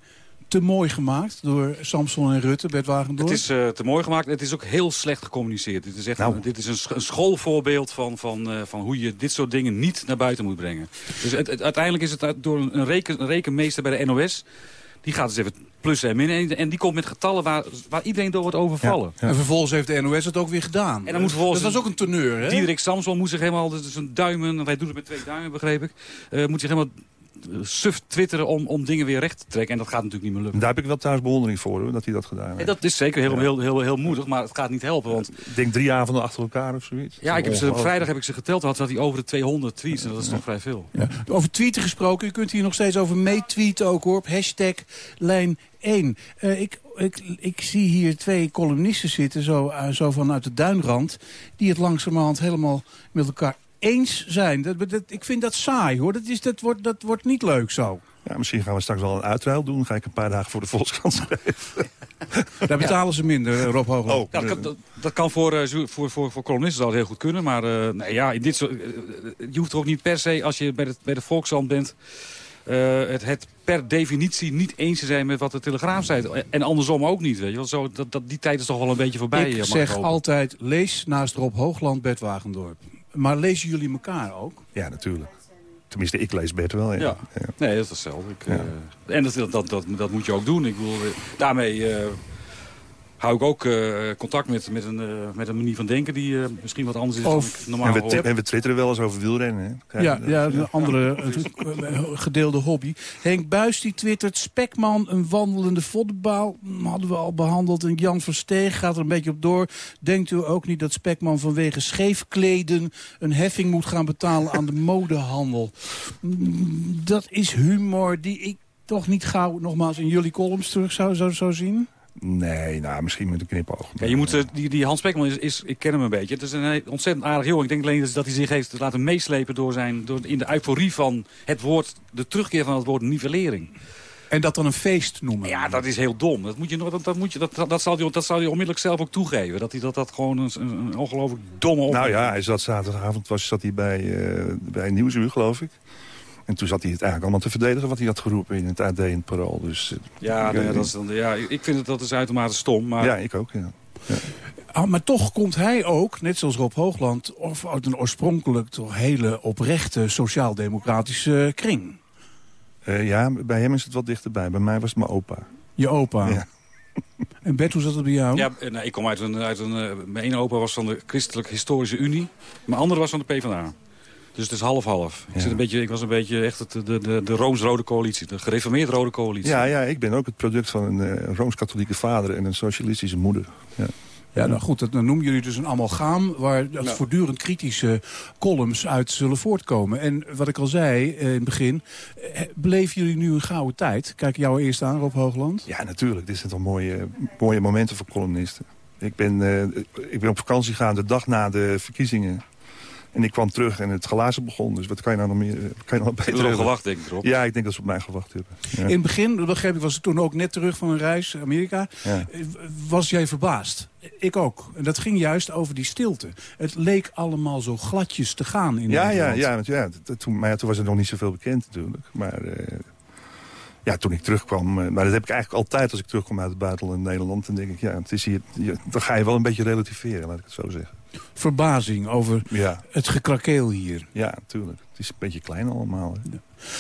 te mooi gemaakt door Samson en Rutte, Bert Wagendorp.
Het is eh, te mooi gemaakt. Het is ook heel slecht gecommuniceerd. Dit is, echt
Nou.
een, dit is een, sch- een schoolvoorbeeld van, van, eh, van hoe je dit soort dingen niet naar buiten moet brengen. Dus het, het- uiteindelijk is het uit- door een, reken, een rekenmeester bij de NOS... die gaat eens even plussen en minnen. En, en die komt met getallen waar, waar iedereen door wordt overvallen.
En vervolgens heeft de NOS het ook weer gedaan.
En dan moet vervolgens
dat was ook een teneur, hè?
Diederik Samson moet zich helemaal, dat is een duimen, wij doen het met twee duimen begreep ik, eh, moet zich helemaal suf twitteren om, om dingen weer recht te trekken. En dat gaat natuurlijk niet meer lukken.
Daar heb ik wel trouwens bewondering voor, hoor, dat hij dat gedaan heeft.
En dat is zeker heel, heel, heel, heel moedig, maar het gaat niet helpen. Want
Ik denk drie avonden achter elkaar of zoiets.
ja, ik heb ze, vrijdag heb ik ze geteld, had, had hij over de 200 tweets. En dat is toch vrij veel.
Ja. Over tweeten gesproken, u kunt hier nog steeds over meetweeten ook hoor. Op hashtag lijn 1. Eh, ik, ik, ik zie hier twee columnisten zitten, zo, eh, zo vanuit de duinrand... die het langzamerhand helemaal met elkaar eens zijn. Dat, dat, ik vind dat saai hoor. Dat, is, dat, wordt, dat wordt niet leuk zo.
Ja, misschien gaan we straks wel een uitruil doen. Dan ga ik een paar dagen voor de Volkskrant schrijven.
Daar betalen ze minder, Rob Hoogland.
Oh,
Ja, dat, kan, dat, dat kan voor, eh, voor, voor, voor columnisten het heel goed kunnen. Maar eh, nee, ja, in dit soort, eh, eh, je hoeft er ook niet per se, als je bij de, bij de Volkskrant bent... eh, het, het per definitie niet eens te zijn met wat de Telegraaf zei. En andersom ook niet. Weet je. wel. Zo, dat, dat, die tijd is toch wel een beetje voorbij. eh,
ik zeg altijd, lees naast Rob Hoogland Bert Wagendorp. Maar lezen jullie elkaar ook?
Ja, natuurlijk. Tenminste, ik lees Bert wel, ja.
Ja. Nee, dat is hetzelfde. Ik, eh, en dat, dat, dat, dat moet je ook doen. Ik bedoel, eh, daarmee eh, hou ik ook eh, contact met, met, een, eh, met een manier van denken die eh, misschien wat anders is
Of-
dan ik normaal
En we,
hoor.
en we twitteren wel eens over wielrennen. Hè?
Ja, ja, een andere gedeelde hobby. Henk Buis die twittert... Spekman, een wandelende fotbal. Hadden we al behandeld. En Jan Versteeg gaat er een beetje op door. Denkt u ook niet dat Spekman vanwege scheefkleden... een heffing moet gaan betalen aan de modehandel? Mm, Dat is humor die ik toch niet gauw nogmaals in jullie columns terug zou, zou, zou zien?
Nee, nou, misschien met een knipoog.
Ja, je moet, eh, die, die Hans Spekman is, is, ik ken hem een beetje. Het is een ontzettend aardig jongen. Ik denk alleen dat hij zich heeft laten meeslepen door zijn, door, in de euforie van het woord, de terugkeer van het woord nivellering.
En dat dan een feest noemen?
Ja, dat is heel dom. Dat, moet je, nog- dat, dat, moet je, dat, dat, zal hij, dat zal hij onmiddellijk zelf ook toegeven. Dat hij dat, dat gewoon een, ongelooflijk domme op.
Nou ja, hij zat zaterdagavond was, zat hij bij, eh bij Nieuwsuur, geloof ik. En toen zat hij het eigenlijk allemaal te verdedigen wat hij had geroepen in het AD en het Parool. Dus, eh,
Ja,
ik-
nou ja, dat is dan, ja, ik vind het dat is uitermate stom. Maar
ja, ik ook, ja.
Ah, maar toch komt hij ook, net zoals Rob Hoogland... of uit een oorspronkelijk toch hele oprechte sociaal-democratische kring.
Eh, ja, bij hem is het wat dichterbij. Bij mij was het mijn opa.
Je opa.
Ja.
En Bert, hoe zat het bij jou?
Ja, eh, nou, ik kom uit een... Uit een mijn ene opa was van de Christelijke Historische Unie. Mijn andere was van de PvdA. Dus het is half-half. Ik, zit een beetje, ik was een beetje echt het, de, de, de Rooms-Rode coalitie. De gereformeerd Rode coalitie.
Ja, ja, ik ben ook het product van een eh, Rooms-Katholieke vader en een socialistische moeder. Ja.
Ja, nou goed, dat, dan noemen jullie dus een amalgaam... waar dat
Nou.
voortdurend kritische columns uit zullen voortkomen. En wat ik al zei eh, in het begin... eh, beleven jullie nu een gouden tijd? Kijk jou eerst aan, Rob Hoogland.
Ja, natuurlijk. Dit zijn toch mooie, mooie momenten voor columnisten. Ik ben, eh, ik ben op vakantie gegaan de dag na de verkiezingen. En ik kwam terug en het glazen begon. Dus wat kan je nou nog meer? eh, Kan je nog beter
hebben erop gewacht, denk ik, Rob.
Ja, ik denk dat ze op mij gewacht hebben. Ja.
In het begin, dat begreep ik, was ik toen ook net terug van een reis Amerika...
Ja.
eh, was jij verbaasd. Ik ook. En dat ging juist over die stilte. Het leek allemaal zo gladjes te gaan in
Ja, ja,
Nederland.
ja, want ja, t- toen, maar ja, toen was er nog niet zoveel bekend natuurlijk. Maar eh, ja, toen ik terugkwam... maar dat heb ik eigenlijk altijd als ik terugkom uit het buitenland in Nederland. Dan denk ik, ja, het is hier, dan ga je wel een beetje relativeren, laat ik het zo zeggen.
Verbazing over
Ja.
het gekrakeel hier.
Ja, natuurlijk. Het is een beetje klein allemaal. Hè.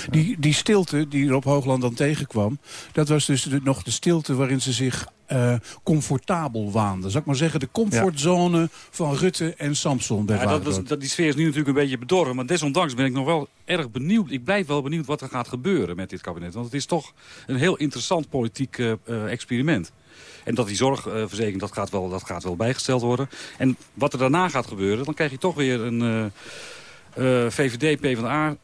Die, die stilte die Rob Hoogland dan tegenkwam... dat was dus de- nog de stilte waarin ze zich eh, comfortabel waanden. Zal ik maar zeggen, de comfortzone van Rutte en Samson.
Ja, dat was, dat, die sfeer is nu natuurlijk een beetje bedorven. Maar desondanks ben ik nog wel erg benieuwd. Ik blijf wel benieuwd wat er gaat gebeuren met dit kabinet. Want het is toch een heel interessant politiek eh, eh, experiment. En dat die zorgverzekering, dat gaat, wel, dat gaat wel bijgesteld worden. En wat er daarna gaat gebeuren, dan krijg je toch weer een eh, eh, VVD, PvdA...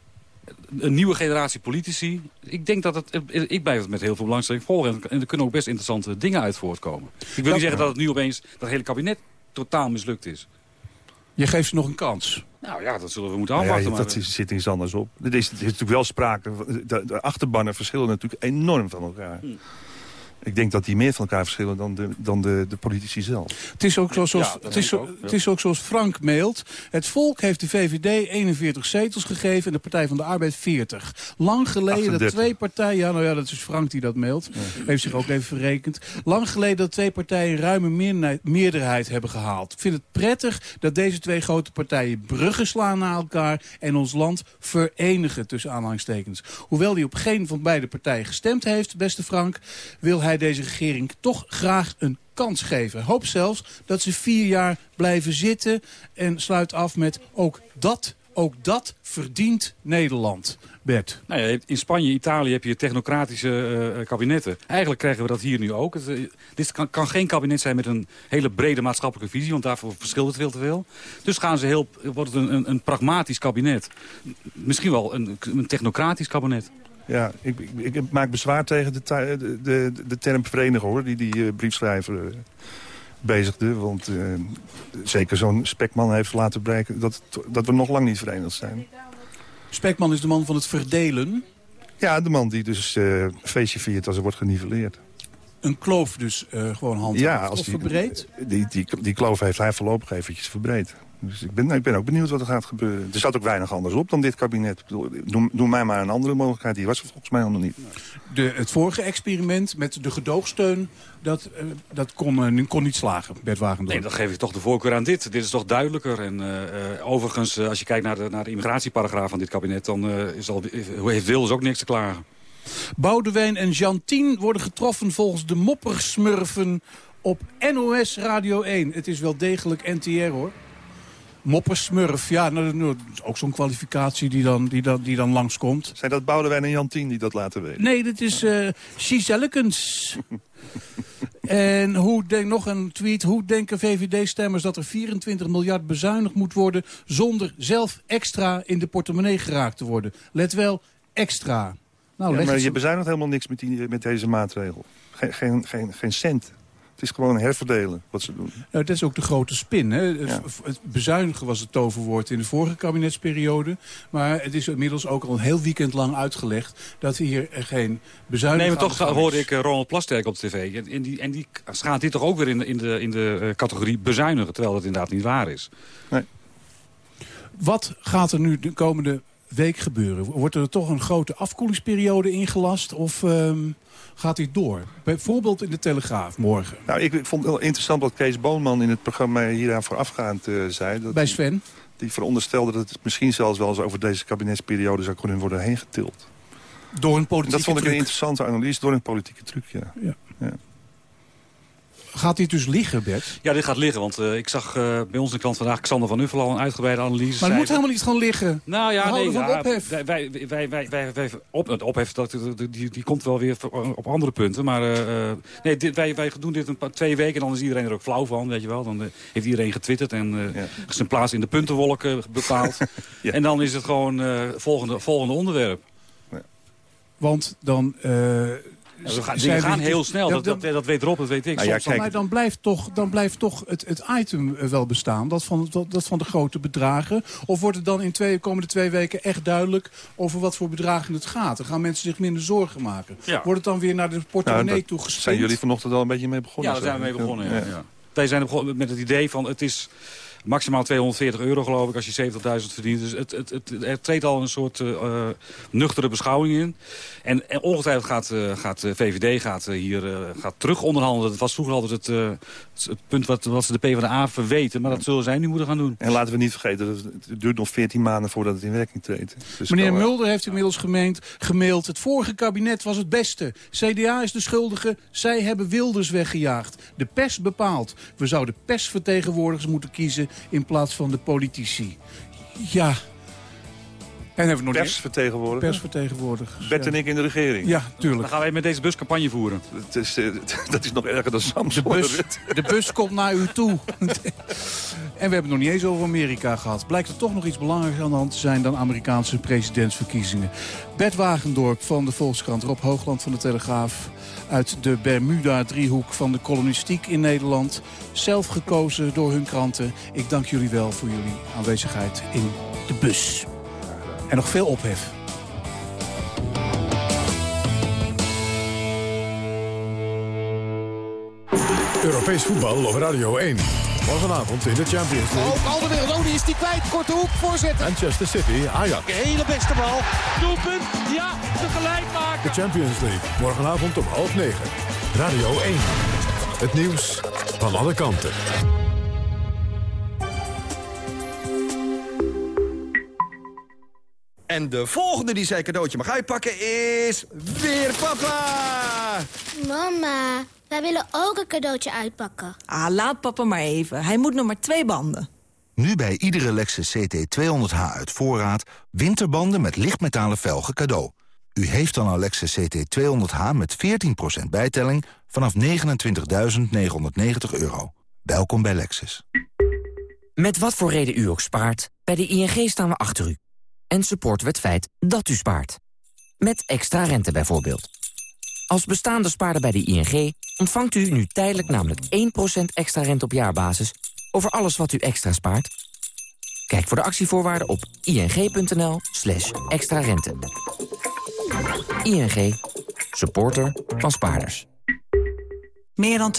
Een nieuwe generatie politici. Ik denk dat het. Ik blijf het met heel veel belangstelling volgen. En er kunnen ook best interessante dingen uit voortkomen. Ik wil niet zeggen dat het nu opeens. dat hele kabinet totaal mislukt is.
Je geeft ze nog een kans.
Nou ja, dat zullen we moeten
Nou ja,
afwachten.
dat
maar-
is, zit iets anders op. Er is, er is natuurlijk wel sprake. van- De, de achterbannen verschillen natuurlijk enorm van elkaar.
Hm.
Ik denk dat die meer van elkaar verschillen dan de, dan de, de politici zelf.
Het is, ook zo, zoals,
Ja,
het, is,
ook,
het is ook zoals Frank mailt. Het volk heeft de VVD 41 zetels gegeven en de Partij van de Arbeid 40. Lang geleden
38.
dat twee partijen... Ja, nou ja, dat is Frank die dat mailt. Heeft zich ook even verrekend. Lang geleden dat twee partijen een ruime meerderheid, meerderheid hebben gehaald. Ik vind het prettig dat deze twee grote partijen bruggen slaan naar elkaar... en ons land verenigen, tussen aanhalingstekens. Hoewel hij op geen van beide partijen gestemd heeft, beste Frank... wil hij deze regering toch graag een kans geven. Hoop zelfs dat ze vier jaar blijven zitten en sluit af met ook dat, ook dat verdient Nederland. Bert.
Nou ja, in Spanje, Italië heb je technocratische eh, kabinetten. Eigenlijk krijgen we dat hier nu ook. Het, eh, dit kan, kan geen kabinet zijn met een hele brede maatschappelijke visie, want daarvoor verschilt het veel te veel. Dus gaan ze heel, wordt het een, een, een pragmatisch kabinet. Misschien wel een, een technocratisch kabinet.
Ja, ik, ik, ik maak bezwaar tegen de, de, de, de term verenigen, hoor. Die die eh, briefschrijver eh, bezigde. Want eh, zeker zo'n spekman heeft laten blijken dat, dat we nog lang niet verenigd zijn.
Spekman is de man van het verdelen.
Ja, de man die dus feestje viert als er wordt geniveleerd.
Een kloof dus gewoon handhaft
Ja, als die,
verbreed.
Die, die, die kloof heeft hij voorlopig eventjes verbreed. Dus ik ben, ik ben ook benieuwd wat er gaat gebeuren. Er zat ook weinig anders op dan dit kabinet. Ik noem mij maar een andere mogelijkheid. Die was er volgens mij nog niet.
De, het vorige experiment met de gedoogsteun, dat, eh, dat kon, eh, kon niet slagen, Bert Wagendorp.
Nee, dan geef je toch de voorkeur aan dit. Dit is toch duidelijker. En eh, eh, overigens, als je kijkt naar de, naar de immigratieparagraaf van dit kabinet... dan eh, is al, heeft Wilders ook niks te klagen.
Boudewijn en Jantien worden getroffen volgens de moppersmurfen op NOS Radio 1. Het is wel degelijk NTR hoor. Moppersmurf, ja, nou, nou, dat ook zo'n kwalificatie die dan, die, dan, die dan langskomt.
Zijn dat Boudewijn en Jantien die dat laten weten?
Nee, dit is Ciselekens. en hoe denk, nog een tweet. Hoe denken VVD-stemmers dat er 24 miljard bezuinigd moet worden... zonder zelf extra in de portemonnee geraakt te worden? Let wel, extra. Nou,
Ja, maar je bezuinigt helemaal niks met, die, met deze maatregel. Geen, geen, geen, geen cent. Het is gewoon herverdelen wat ze doen.
Nou, dat is ook de grote spin. Hè? Het, het bezuinigen was het toverwoord in de vorige kabinetsperiode. Maar het is inmiddels ook al een heel weekend lang uitgelegd... dat hier geen
Nee,
bezuiniging
maar toch hoorde ik eh, Ronald Plasterk op de tv. En, die, en die schaadt dit toch ook weer in de, in de, in de eh, categorie bezuinigen. Terwijl dat inderdaad niet waar is.
Wat gaat er nu de komende week gebeuren? Wordt er toch een grote afkoelingsperiode ingelast? Of ehm, gaat dit door? Bijvoorbeeld in de Telegraaf morgen.
Nou, ik vond het wel interessant wat Kees Boonman in het programma hieraan voorafgaand eh zei. Dat
Bij Sven?
Die veronderstelde dat het misschien zelfs wel eens over deze kabinetsperiode zou kunnen worden heen getild.
Door een politieke
Dat vond ik
truc.
een interessante analyse, door een politieke truc, ja.
Ja.
Ja.
Gaat dit dus liggen, Bert?
Ja, dit gaat liggen. Want eh, ik zag eh, bij ons in de krant vandaag Xander van Uffel al een uitgebreide analyse.
Maar het moet helemaal niet gewoon liggen.
Nou ja, nee,
houden van
ja,
ophef.
Wij, wij, wij, wij, wij, wij- op, het ophef dat, die, die komt wel weer op andere punten. Maar eh, eh, nee, dit, wij, wij doen dit een paar, twee weken en dan is iedereen er ook flauw van, weet je wel. Dan heeft iedereen getwitterd en eh, zijn plaats in de puntenwolk eh, bepaald. En dan is het gewoon eh volgende, volgende onderwerp.
Want dan... eh,
Ja, we gaan, dingen gaan heel snel,
Ja,
dat, dat, dat weet Rob, dat weet ik.
Nou ja,
Soms-
kijk,
maar dan blijft toch, dan blijft toch het, het item eh, wel bestaan, dat van, dat, dat van de grote bedragen. Of wordt het dan in twee, komende twee weken echt duidelijk over wat voor bedragen het gaat? Dan gaan mensen zich minder zorgen maken.
Ja.
Wordt het dan weer naar de
Nou,
portemonnee
daar
toe gespind?
zijn jullie vanochtend al een beetje mee begonnen.
Ja, daar zijn we mee begonnen. Ja. Ja. Wij zijn begonnen met het idee van het is... Maximaal 240 euro geloof ik als je 70.000 verdient. Dus het, het, het, er treedt al een soort eh, eh, nuchtere beschouwing in. En, en ongetwijfeld gaat, eh, gaat de VVD gaat, hier eh, gaat terug onderhandelen. Dat was vroeger altijd het, eh, het, punt wat, wat ze de PvdA verweten. Maar dat zullen zij nu moeten gaan doen.
En laten we niet vergeten, dat het duurt nog 14 maanden voordat het in werking treedt. Dus
Meneer Mulder heeft inmiddels gemeend, gemaild... het vorige kabinet was het beste. CDA is de schuldige, zij hebben Wilders weggejaagd. De pers bepaalt. We zouden persvertegenwoordigers moeten kiezen... in plaats van de politici. Ja. En hebben we nog
Persvertegenwoordiger?
Persvertegenwoordigers.
Bert en ik in de regering.
Ja, tuurlijk.
Dan gaan wij met deze bus campagne voeren.
Het is, eh, dat is nog erger dan Samson.
De bus, de bus komt naar u toe. en we hebben het nog niet eens over Amerika gehad. Blijkt er toch nog iets belangrijks aan de hand te zijn... dan Amerikaanse presidentsverkiezingen. Bert Wagendorp van de Volkskrant, Rob Hoogland van de Telegraaf... uit de Bermuda-driehoek van de kolonistiek in Nederland. Zelf gekozen door hun kranten. Ik dank jullie wel voor jullie aanwezigheid in de bus. En nog veel ophef.
Europees voetbal op Radio 1. Morgenavond in de Champions League.
Ook Alderweireld, oh die is die kwijt. Korte hoek, voorzetten.
Manchester City, Ajax.
Hele beste bal. Doelpunt, ja, tegelijk maken.
De Champions League, morgenavond om half negen. Radio 1. Het nieuws van alle kanten.
En de volgende die zijn cadeautje mag uitpakken is... weer papa!
Mama, wij willen ook een cadeautje uitpakken.
Ah, laat papa maar even. Hij moet nog maar twee banden.
Nu bij iedere Lexus CT200H uit voorraad... winterbanden met lichtmetalen velgen cadeau. U heeft dan een Lexus CT200H met 14% bijtelling... vanaf 29.990 euro. Welkom bij Lexus.
Met wat voor reden u ook spaart, bij de ING staan we achter u. En supporten we het feit dat u spaart. Met extra rente bijvoorbeeld. Als bestaande spaarder bij de ING ontvangt u nu tijdelijk namelijk 1% extra rente op jaarbasis... over alles wat u extra spaart. Kijk voor de actievoorwaarden op ing.nl slash extra rente. ING, supporter van spaarders.
Meer dan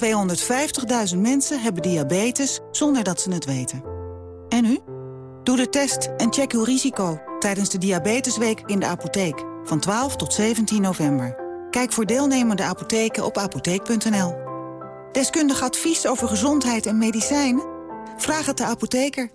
250.000 mensen hebben diabetes zonder dat ze het weten. En u? Doe de test en check uw risico tijdens de Diabetesweek in de apotheek. Van 12 tot 17 november. Kijk voor deelnemende apotheken op apotheek.nl. Deskundig advies over gezondheid en medicijnen? Vraag het de apotheker.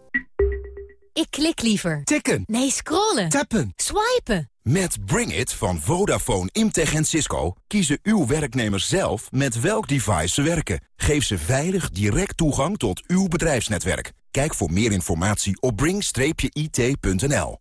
Ik klik liever.
Tikken.
Nee, scrollen.
Tappen.
Swipen.
Met Bring It van Vodafone, Imtech en Cisco kiezen uw werknemers zelf met welk device ze werken. Geef ze veilig direct toegang tot uw bedrijfsnetwerk. Kijk voor meer informatie op bring-it.nl.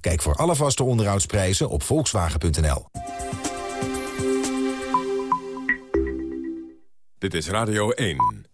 Kijk voor alle vaste onderhoudsprijzen op volkswagen.nl.
Dit is Radio 1.